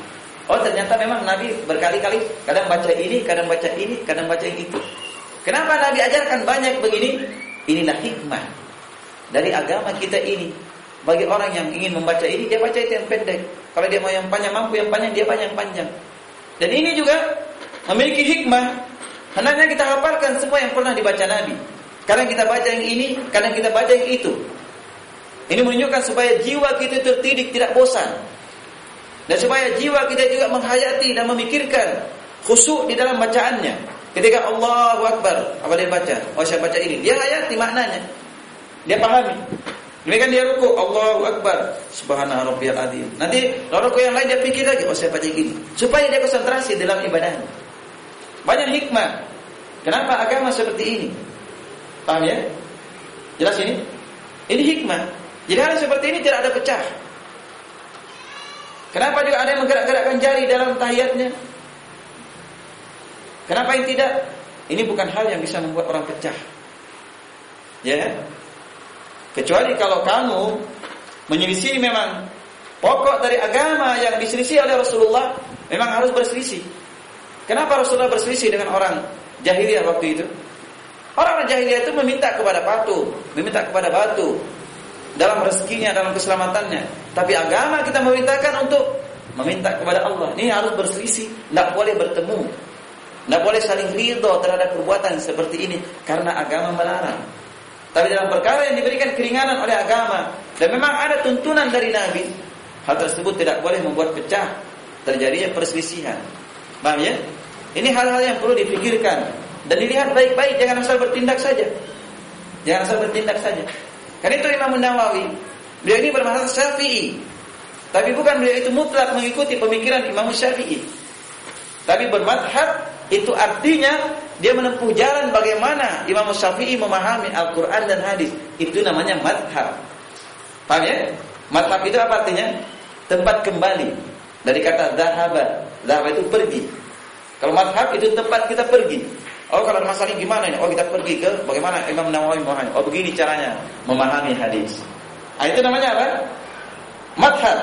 Oh ternyata memang Nabi berkali-kali kadang baca ini, kadang baca ini, kadang baca itu. Kenapa Nabi ajarkan banyak begini? Inilah hikmah dari agama kita ini. Bagi orang yang ingin membaca ini, dia baca itu yang pendek. Kalau dia mau yang panjang, mampu yang panjang, dia panjang panjang. Dan ini juga memiliki hikmah. Hendaknya kita hafalkan semua yang pernah dibaca Nabi. Kadang kita baca yang ini, kadang kita baca yang itu. Ini menunjukkan supaya jiwa kita tertidik, tidak bosan. Dan supaya jiwa kita juga menghayati dan memikirkan khusyuk di dalam bacaannya. Ketika Allahu Akbar, apa dia baca? Oh saya baca ini. Dia hayati maknanya. Dia pahami. Demikian dia ruku Allahu Akbar Subhana rabbiyal azim. Nanti ruku yang lain dia pikir lagi, oh saya baca gini. Supaya dia konsentrasi dalam ibadahnya. Banyak hikmah. Kenapa agama seperti ini? Paham ya? Jelas ini? Ini hikmah. Jadi hal seperti ini tidak ada pecah. Kenapa juga ada yang menggerak-gerakkan jari dalam tahiyatnya? Kenapa yang tidak? Ini bukan hal yang bisa membuat orang pecah. Ya. Kecuali kalau kamu menyelisih memang pokok dari agama yang diselisih oleh Rasulullah memang harus berselisih. Kenapa Rasulullah berselisih dengan orang jahiliyah waktu itu? Orang jahiliyah itu meminta kepada patung, meminta kepada batu, dalam rezekinya, dalam keselamatannya. Tapi agama kita memerintahkan untuk meminta kepada Allah. Ini harus berselisih, tidak boleh bertemu. Tidak boleh saling ridho terhadap perbuatan seperti ini karena agama melarang. Tapi dalam perkara yang diberikan keringanan oleh agama dan memang ada tuntunan dari Nabi, hal tersebut tidak boleh membuat pecah terjadinya perselisihan. Paham ya? Ini hal-hal yang perlu dipikirkan dan dilihat baik-baik, jangan asal bertindak saja. Jangan asal bertindak saja. Kan itu Imam Nawawi. Beliau ini bermahal Syafi'i. Tapi bukan beliau itu mutlak mengikuti pemikiran Imam Syafi'i. Tapi bermadhab itu artinya dia menempuh jalan bagaimana Imam Syafi'i memahami Al-Quran dan hadis. Itu namanya madhab. Paham ya? Madhab itu apa artinya? Tempat kembali. Dari kata zahaba. Zahaba itu pergi. Kalau madhab itu tempat kita pergi. Oh kalau masalah ini gimana ini? Oh kita pergi ke bagaimana Imam Nawawi memahami. Oh begini caranya memahami hadis. Nah, itu namanya apa? Madhab.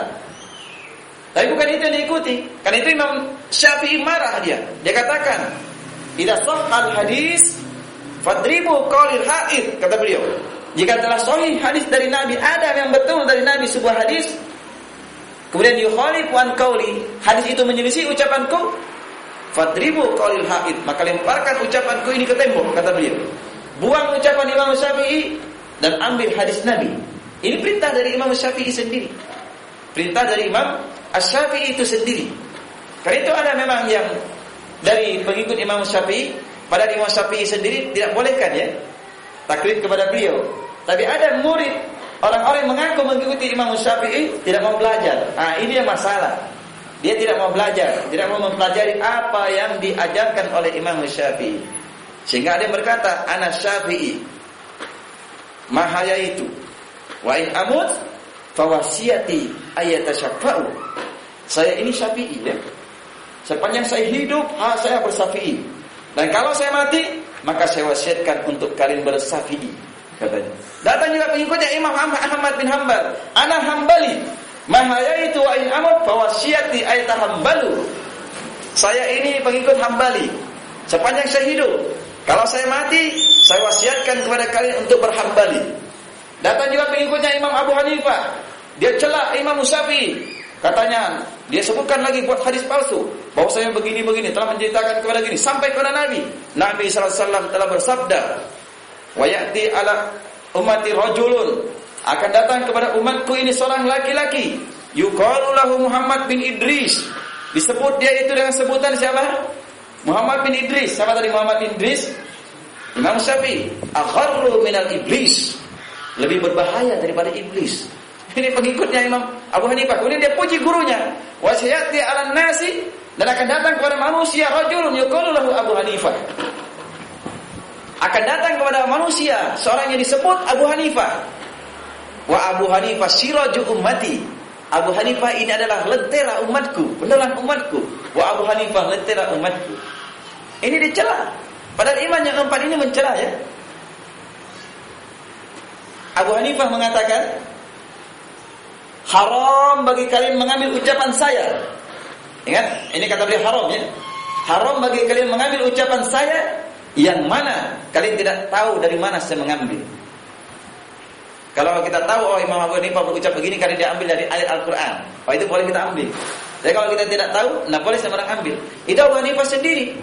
Tapi bukan itu yang diikuti. Karena itu Imam Syafi'i marah dia. Dia katakan, "Idza sahhal hadis fadribu qawlil haid," kata beliau. Jika telah sahih hadis dari Nabi, ada yang betul dari Nabi sebuah hadis, kemudian yukhalif wan qawli, hadis itu menyelisih ucapanku, Fadribu qaulil haid, maka lemparkan ucapanku ini ke tembok, kata beliau. Buang ucapan Imam Syafi'i dan ambil hadis Nabi. Ini perintah dari Imam Syafi'i sendiri. Perintah dari Imam Asy-Syafi'i itu sendiri. Karena itu ada memang yang dari pengikut Imam Syafi'i, pada Imam Syafi'i sendiri tidak bolehkan ya taklid kepada beliau. Tapi ada murid orang-orang yang mengaku mengikuti Imam Syafi'i tidak mau belajar. Ah ini yang masalah. Dia tidak mau belajar, tidak mau mempelajari apa yang diajarkan oleh Imam Syafi'i. Sehingga ada yang berkata, "Ana Syafi'i." Mahaya itu. Wa in amut fawasiyati ayatasyafa'u. Saya ini Syafi'i ya. Sepanjang saya hidup, ha, saya bersafi'i. Dan kalau saya mati, maka saya wasiatkan untuk kalian bersafi'i. Katanya. Datang juga pengikutnya Imam Ahmad bin Hambal. Ana hambali. Mahayaitu wa in amut fawasiyati aytahambalu. Saya ini pengikut hambali. Sepanjang saya hidup. Kalau saya mati, saya wasiatkan kepada kalian untuk berhambali. Datang juga pengikutnya Imam Abu Hanifah. Dia celak Imam Syafi'i. Katanya, dia sebutkan lagi buat hadis palsu. Bahwa saya begini-begini, telah menceritakan kepada gini. Sampai kepada Nabi. Nabi SAW telah bersabda. Wayati ala umati rajulun. Akan datang kepada umatku ini seorang laki-laki. Yukalu lahu Muhammad bin Idris. Disebut dia itu dengan sebutan siapa? Muhammad bin Idris. Siapa tadi Muhammad bin Idris? Imam Syafi'i. Akharru minal iblis. Lebih berbahaya daripada iblis. Ini pengikutnya Imam Abu Hanifah. Kemudian dia puji gurunya. Wasiyati ala nasi. Dan akan datang kepada manusia. Rajulun yukalu lahu Abu Hanifah. Akan datang kepada manusia. Seorang yang disebut Abu Hanifah. Wa Abu Hanifah siraju ummati. Abu Hanifah ini adalah lentera umatku, penelan umatku. Wa Abu Hanifah lentera umatku. Ini dicela. Padahal iman yang keempat ini mencela ya. Abu Hanifah mengatakan haram bagi kalian mengambil ucapan saya. Ingat, ini kata beliau haram ya. Haram bagi kalian mengambil ucapan saya yang mana kalian tidak tahu dari mana saya mengambil. Kalau kita tahu oh Imam Abu Hanifah berucap begini karena dia ambil dari ayat Al-Qur'an. Oh itu boleh kita ambil. Tapi kalau kita tidak tahu, nah boleh sembarang ambil. Itu Abu Hanifah sendiri.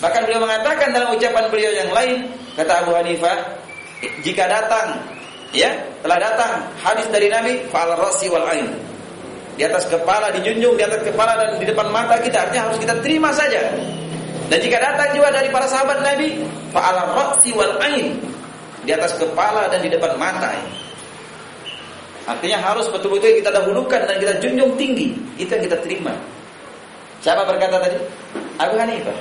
Bahkan beliau mengatakan dalam ucapan beliau yang lain, kata Abu Hanifah, jika datang ya, telah datang hadis dari Nabi fa'al rasi wal ain. Di atas kepala dijunjung, di atas kepala dan di depan mata kita artinya harus kita terima saja. Dan jika datang juga dari para sahabat Nabi, fa'al rasi wal ain. Di atas kepala dan di depan mata. Artinya harus betul-betul kita dahulukan dan kita junjung tinggi. Itu yang kita terima. Siapa berkata tadi? Abu Hanifah.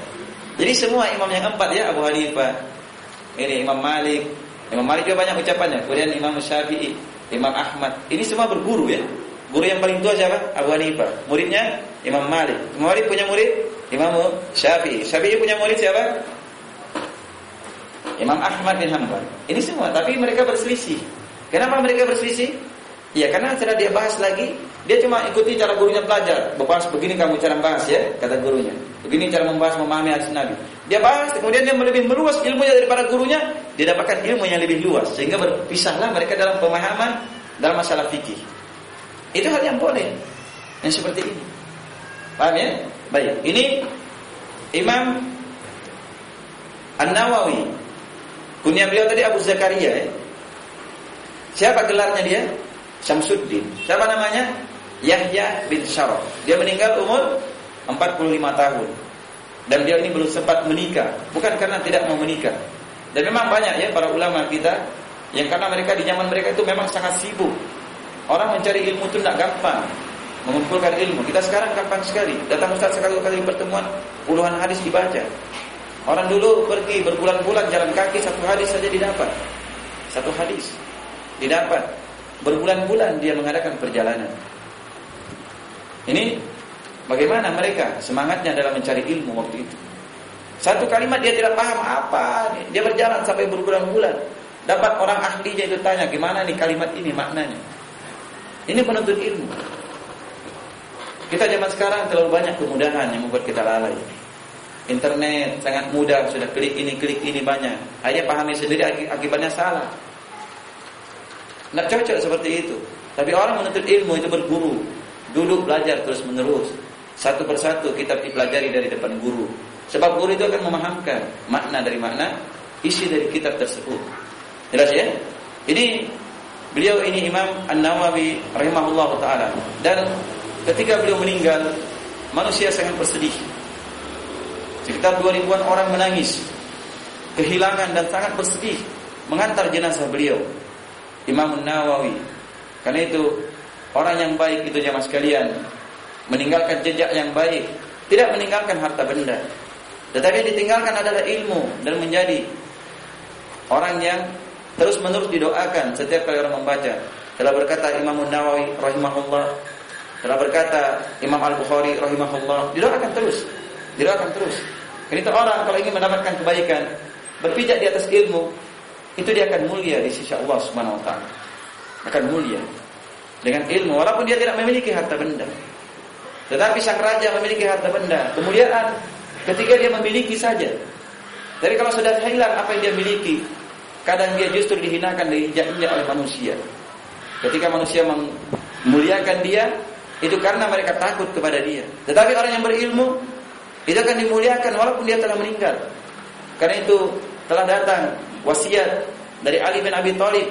Jadi semua imam yang empat ya Abu Hanifah, ini Imam Malik, Imam Malik juga banyak ucapannya. Kemudian Imam Syafi'i, Imam Ahmad. Ini semua berguru ya. Guru yang paling tua siapa? Abu Hanifah. Muridnya Imam Malik. Imam Malik punya murid Imam Syafi'i. Syafi'i punya murid siapa? Imam Ahmad bin Hanbal. Ini semua, tapi mereka berselisih. Kenapa mereka berselisih? Ya karena setelah dia bahas lagi, dia cuma ikuti cara gurunya belajar. Bahas begini kamu cara bahas ya, kata gurunya. Begini cara membahas memahami hadis Nabi. Dia bahas, kemudian dia lebih meluas ilmunya daripada gurunya, dia dapatkan ilmu yang lebih luas sehingga berpisahlah mereka dalam pemahaman dalam masalah fikih. Itu hal yang boleh. Yang seperti ini. Paham ya? Baik. Ini Imam An-Nawawi. Kunyah beliau tadi Abu Zakaria ya. Siapa gelarnya dia? Syamsuddin. Siapa namanya? Yahya bin Syaraf. Dia meninggal umur 45 tahun. Dan dia ini belum sempat menikah. Bukan karena tidak mau menikah. Dan memang banyak ya para ulama kita yang karena mereka di zaman mereka itu memang sangat sibuk. Orang mencari ilmu itu tidak gampang. Mengumpulkan ilmu. Kita sekarang gampang sekali. Datang Ustaz sekali kali pertemuan puluhan hadis dibaca. Orang dulu pergi berbulan-bulan jalan kaki satu hadis saja didapat. Satu hadis didapat. Berbulan-bulan dia mengadakan perjalanan. Ini bagaimana mereka semangatnya dalam mencari ilmu waktu itu. Satu kalimat dia tidak paham apa, dia berjalan sampai berbulan-bulan. Dapat orang ahlinya itu tanya, gimana nih kalimat ini maknanya. Ini penuntut ilmu. Kita zaman sekarang terlalu banyak kemudahan yang membuat kita lalai. Internet sangat mudah, sudah klik ini, klik ini banyak. Akhirnya pahami sendiri akibatnya salah. Tidak cocok seperti itu. Tapi orang menuntut ilmu itu berguru. Duduk belajar terus menerus. Satu persatu kita dipelajari dari depan guru. Sebab guru itu akan memahamkan makna dari makna isi dari kitab tersebut. Jelas ya? Ini beliau ini Imam An-Nawawi rahimahullah taala dan ketika beliau meninggal manusia sangat bersedih. Sekitar 2000-an orang menangis kehilangan dan sangat bersedih mengantar jenazah beliau. Imam Nawawi. Karena itu orang yang baik itu jamaah sekalian meninggalkan jejak yang baik, tidak meninggalkan harta benda. Tetapi ditinggalkan adalah ilmu dan menjadi orang yang terus-menerus didoakan setiap kali orang membaca. Telah berkata Imam Nawawi rahimahullah, Telah berkata Imam Al-Bukhari rahimahullah, didoakan terus. Didoakan terus. Karena itu orang kalau ingin mendapatkan kebaikan, berpijak di atas ilmu, itu dia akan mulia di sisi Allah Subhanahu wa taala. Akan mulia dengan ilmu walaupun dia tidak memiliki harta benda. Tetapi sang raja memiliki harta benda, kemuliaan ketika dia memiliki saja. Tapi kalau sudah hilang apa yang dia miliki, kadang dia justru dihinakan diinjak-injak oleh manusia. Ketika manusia memuliakan dia, itu karena mereka takut kepada dia. Tetapi orang yang berilmu itu akan dimuliakan walaupun dia telah meninggal. Karena itu telah datang wasiat dari Ali bin Abi Thalib.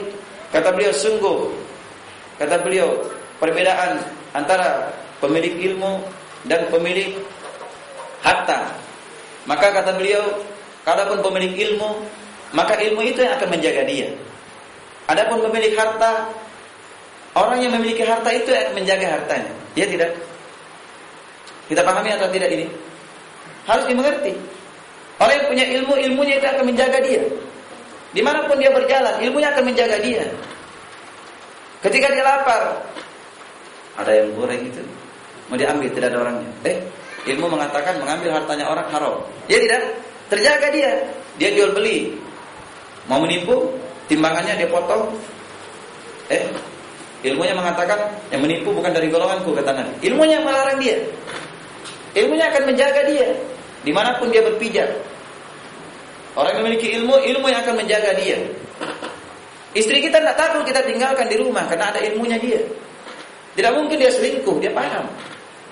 Kata beliau sungguh kata beliau perbedaan antara pemilik ilmu dan pemilik harta. Maka kata beliau, kalaupun pemilik ilmu, maka ilmu itu yang akan menjaga dia. Adapun pemilik harta, orang yang memiliki harta itu yang akan menjaga hartanya. Ya tidak? Kita pahami atau tidak ini? Harus dimengerti. Orang yang punya ilmu, ilmunya itu akan menjaga dia. Di mana pun dia berjalan, ilmunya akan menjaga dia. Ketika dia lapar, ada yang goreng itu, mau diambil tidak ada orangnya. Eh, ilmu mengatakan mengambil hartanya orang haram. Dia tidak terjaga dia. Dia jual beli, mau menipu, timbangannya dia potong. Eh, ilmunya mengatakan yang menipu bukan dari golonganku kata Nabi. Ilmunya melarang dia. Ilmunya akan menjaga dia di mana pun dia berpijak. Orang yang memiliki ilmu, ilmu yang akan menjaga dia. Istri kita tidak takut kita tinggalkan di rumah karena ada ilmunya dia. Tidak mungkin dia selingkuh, dia paham.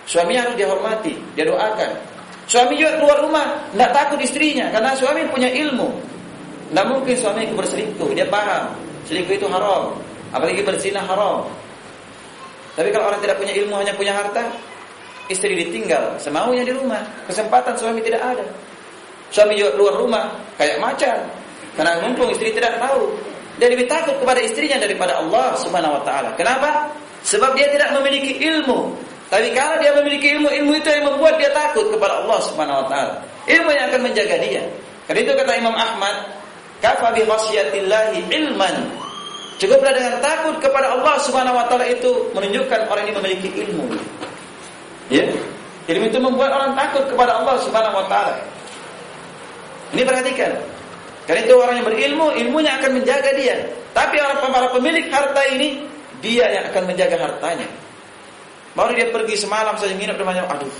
Suaminya harus dihormati, dia doakan. Suami juga keluar rumah, tidak takut istrinya karena suami punya ilmu. Tidak mungkin suami itu berselingkuh, dia paham. Selingkuh itu haram, apalagi berzina haram. Tapi kalau orang tidak punya ilmu hanya punya harta, istri ditinggal semaunya di rumah, kesempatan suami tidak ada. Suami keluar rumah kayak macan. Karena mumpung istri tidak tahu. Dia lebih takut kepada istrinya daripada Allah Subhanahu wa taala. Kenapa? Sebab dia tidak memiliki ilmu. Tapi kalau dia memiliki ilmu, ilmu itu yang membuat dia takut kepada Allah Subhanahu wa taala. Ilmu yang akan menjaga dia. Karena itu kata Imam Ahmad, kafa bi khasyatillahi ilman. Cukuplah dengan takut kepada Allah Subhanahu wa taala itu menunjukkan orang ini memiliki ilmu. Ya. Ilmu itu membuat orang takut kepada Allah Subhanahu wa taala. Ini perhatikan. Karena itu orang yang berilmu, ilmunya akan menjaga dia. Tapi orang para pemilik harta ini, dia yang akan menjaga hartanya. Baru dia pergi semalam saja nginep rumahnya, aduh,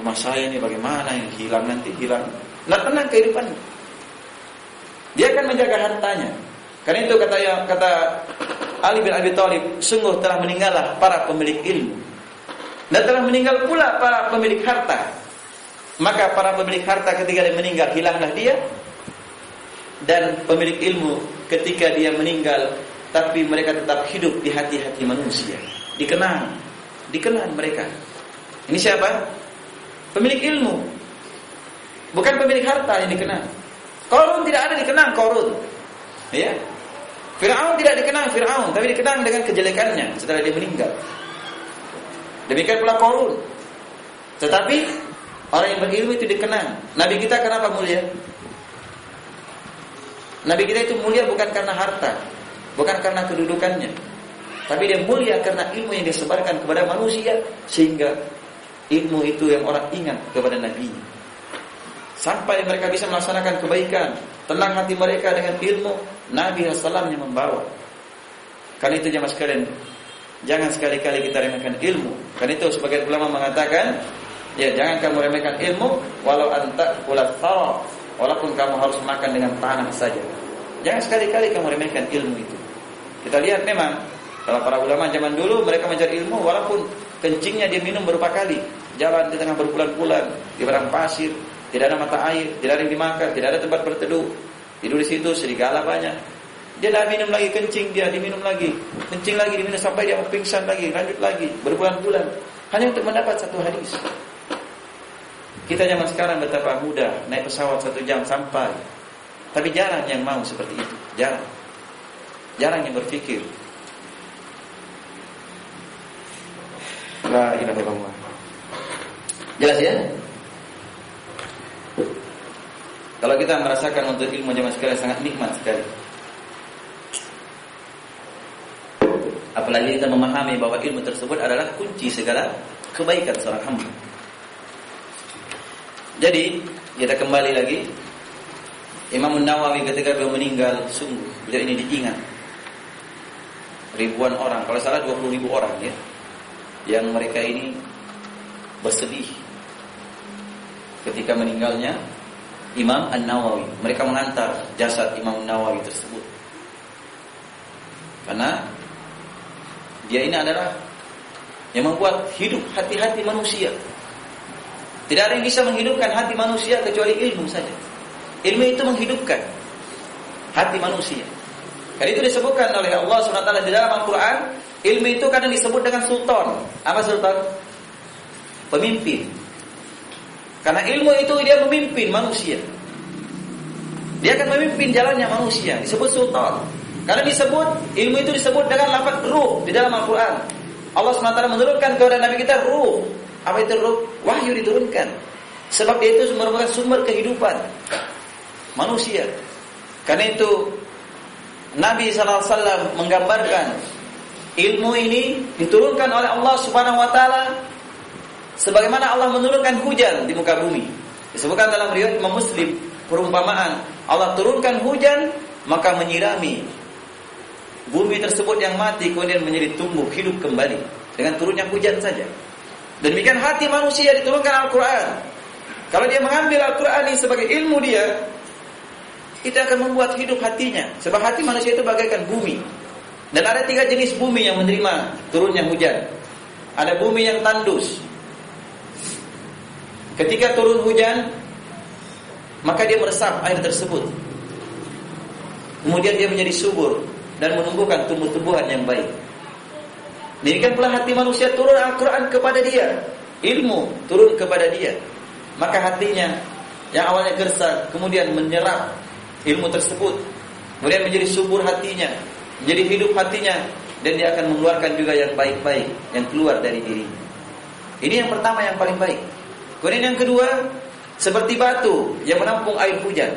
rumah saya ini bagaimana yang hilang nanti hilang. Nah tenang kehidupannya. Dia akan menjaga hartanya. Karena itu kata kata Ali bin Abi Thalib, sungguh telah meninggallah para pemilik ilmu. Dan telah meninggal pula para pemilik harta. Maka para pemilik harta ketika dia meninggal hilanglah dia dan pemilik ilmu ketika dia meninggal tapi mereka tetap hidup di hati-hati manusia. Dikenang, dikenang mereka. Ini siapa? Pemilik ilmu. Bukan pemilik harta yang dikenang. Korun tidak ada dikenang korun. Ya. Fir'aun tidak dikenang Fir'aun, tapi dikenang dengan kejelekannya setelah dia meninggal. Demikian pula korun. Tetapi Orang yang berilmu itu dikenang. Nabi kita kenapa mulia? Nabi kita itu mulia bukan karena harta, bukan karena kedudukannya. Tapi dia mulia karena ilmu yang disebarkan kepada manusia sehingga ilmu itu yang orang ingat kepada Nabi. Sampai mereka bisa melaksanakan kebaikan, tenang hati mereka dengan ilmu Nabi SAW yang membawa. Karena itu jamaah sekalian, jangan sekali-kali kita remehkan ilmu. Karena itu sebagai ulama mengatakan Ya, jangan kamu remehkan ilmu walau anta ulat walaupun kamu harus makan dengan tanah saja. Jangan sekali-kali kamu remehkan ilmu itu. Kita lihat memang kalau para ulama zaman dulu mereka mencari ilmu walaupun kencingnya dia minum beberapa kali, jalan di tengah berbulan-bulan di padang pasir, tidak ada mata air, tidak ada yang dimakan, tidak ada tempat berteduh. Tidur di situ serigala banyak. Dia dah minum lagi kencing dia diminum lagi, kencing lagi diminum sampai dia pingsan lagi, lanjut lagi berbulan-bulan hanya untuk mendapat satu hadis. Kita zaman sekarang betapa mudah naik pesawat satu jam sampai. Tapi jarang yang mau seperti itu. Jarang. Jarang yang berpikir. La ilaha illallah. Jelas ya? Kalau kita merasakan untuk ilmu zaman sekarang sangat nikmat sekali. Apalagi kita memahami bahwa ilmu tersebut adalah kunci segala kebaikan seorang hamba. Jadi kita kembali lagi Imam Nawawi ketika beliau meninggal sungguh beliau ini diingat ribuan orang kalau salah 20 ribu orang ya yang mereka ini bersedih ketika meninggalnya Imam An-Nawawi. Mereka mengantar jasad Imam An-Nawawi tersebut. Karena dia ini adalah yang membuat hidup hati-hati manusia. Tidak ada yang bisa menghidupkan hati manusia kecuali ilmu saja. Ilmu itu menghidupkan hati manusia. Karena itu disebutkan oleh Allah SWT di dalam Al-Quran, ilmu itu kadang disebut dengan sultan. Apa sultan? Pemimpin. Karena ilmu itu dia memimpin manusia. Dia akan memimpin jalannya manusia. Disebut sultan. Karena disebut ilmu itu disebut dengan lafaz ruh di dalam Al-Quran. Allah SWT menurunkan kepada Nabi kita ruh. Apa itu ruh? Wahyu diturunkan. Sebab dia itu merupakan sumber kehidupan manusia. Karena itu Nabi SAW menggambarkan ilmu ini diturunkan oleh Allah Subhanahu Wa Taala sebagaimana Allah menurunkan hujan di muka bumi. Disebutkan dalam riwayat Imam Muslim perumpamaan Allah turunkan hujan maka menyirami bumi tersebut yang mati kemudian menjadi tumbuh hidup kembali dengan turunnya hujan saja. Demikian hati manusia diturunkan Al-Quran. Kalau dia mengambil Al-Quran ini sebagai ilmu dia, itu akan membuat hidup hatinya. Sebab hati manusia itu bagaikan bumi. Dan ada tiga jenis bumi yang menerima turunnya hujan. Ada bumi yang tandus, Ketika turun hujan, maka dia meresap air tersebut. Kemudian dia menjadi subur dan menumbuhkan tumbuh-tumbuhan yang baik. Demikian pula hati manusia turun Al-Quran kepada dia. Ilmu turun kepada dia. Maka hatinya yang awalnya gersang kemudian menyerap ilmu tersebut. Kemudian menjadi subur hatinya. Menjadi hidup hatinya. Dan dia akan mengeluarkan juga yang baik-baik. Yang keluar dari dirinya. Ini yang pertama yang paling baik. Kemudian yang kedua, seperti batu yang menampung air hujan.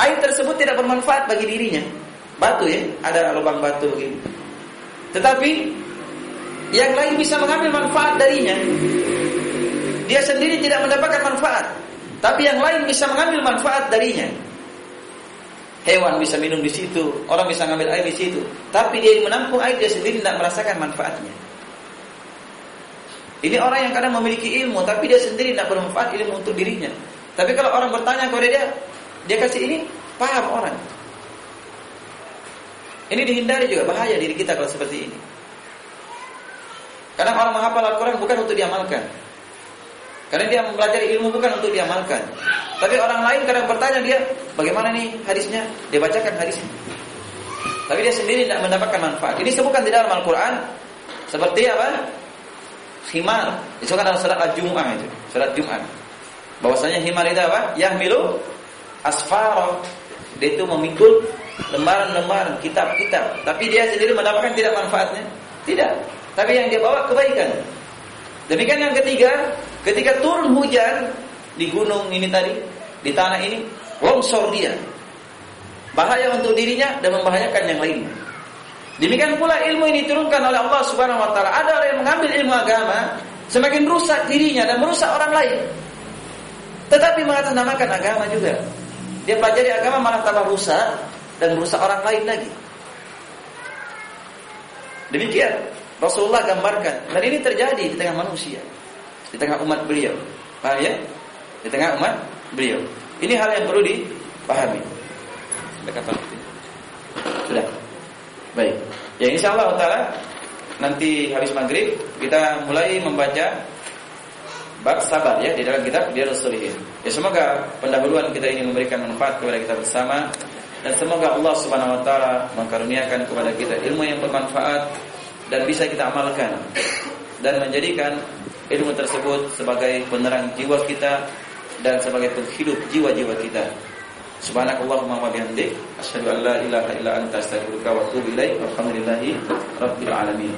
Air tersebut tidak bermanfaat bagi dirinya. Batu ya, ada lubang batu begini. Tetapi yang lain bisa mengambil manfaat darinya. Dia sendiri tidak mendapatkan manfaat, tapi yang lain bisa mengambil manfaat darinya. Hewan bisa minum di situ, orang bisa mengambil air di situ, tapi dia menampung air dia sendiri tidak merasakan manfaatnya. Ini orang yang kadang memiliki ilmu tapi dia sendiri tidak bermanfaat ilmu untuk dirinya. Tapi kalau orang bertanya kepada dia, dia kasih ini, paham orang. Ini dihindari juga bahaya diri kita kalau seperti ini. Kadang orang menghafal Al-Quran bukan untuk diamalkan. Karena dia mempelajari ilmu bukan untuk diamalkan. Tapi orang lain kadang bertanya dia, bagaimana nih hadisnya? Dia bacakan hadisnya. Tapi dia sendiri tidak mendapatkan manfaat. Ini sebutkan di dalam Al-Quran. Seperti apa? himar. Itu kan dalam salat Jum'ah itu, salat Jumat. Bahwasanya himar itu apa? Yang milu asfara. Dia itu memikul lembaran-lembaran kitab-kitab. Tapi dia sendiri mendapatkan tidak manfaatnya? Tidak. Tapi yang dia bawa kebaikan. Demikian yang ketiga, ketika turun hujan di gunung ini tadi, di tanah ini, longsor dia. Bahaya untuk dirinya dan membahayakan yang lainnya. Demikian pula ilmu ini turunkan oleh Allah Subhanahu wa taala. Ada orang yang mengambil ilmu agama semakin rusak dirinya dan merusak orang lain. Tetapi mengatasnamakan agama juga. Dia pelajari agama malah tambah rusak dan merusak orang lain lagi. Demikian Rasulullah gambarkan dan ini terjadi di tengah manusia, di tengah umat beliau. Paham ya? Di tengah umat beliau. Ini hal yang perlu dipahami. Sudah? Sudah. Baik. Ya insya Allah taala nanti habis maghrib kita mulai membaca bab sabar ya di dalam kitab dia Solihin. Ya semoga pendahuluan kita ini memberikan manfaat kepada kita bersama dan semoga Allah Subhanahu wa taala mengkaruniakan kepada kita ilmu yang bermanfaat dan bisa kita amalkan dan menjadikan ilmu tersebut sebagai penerang jiwa kita dan sebagai penghidup jiwa-jiwa kita. Subhanakallahumma wa bihamdik asyhadu an la ilaha illa anta astaghfiruka wa atubu ilaik. Walhamdulillahi rabbil alamin.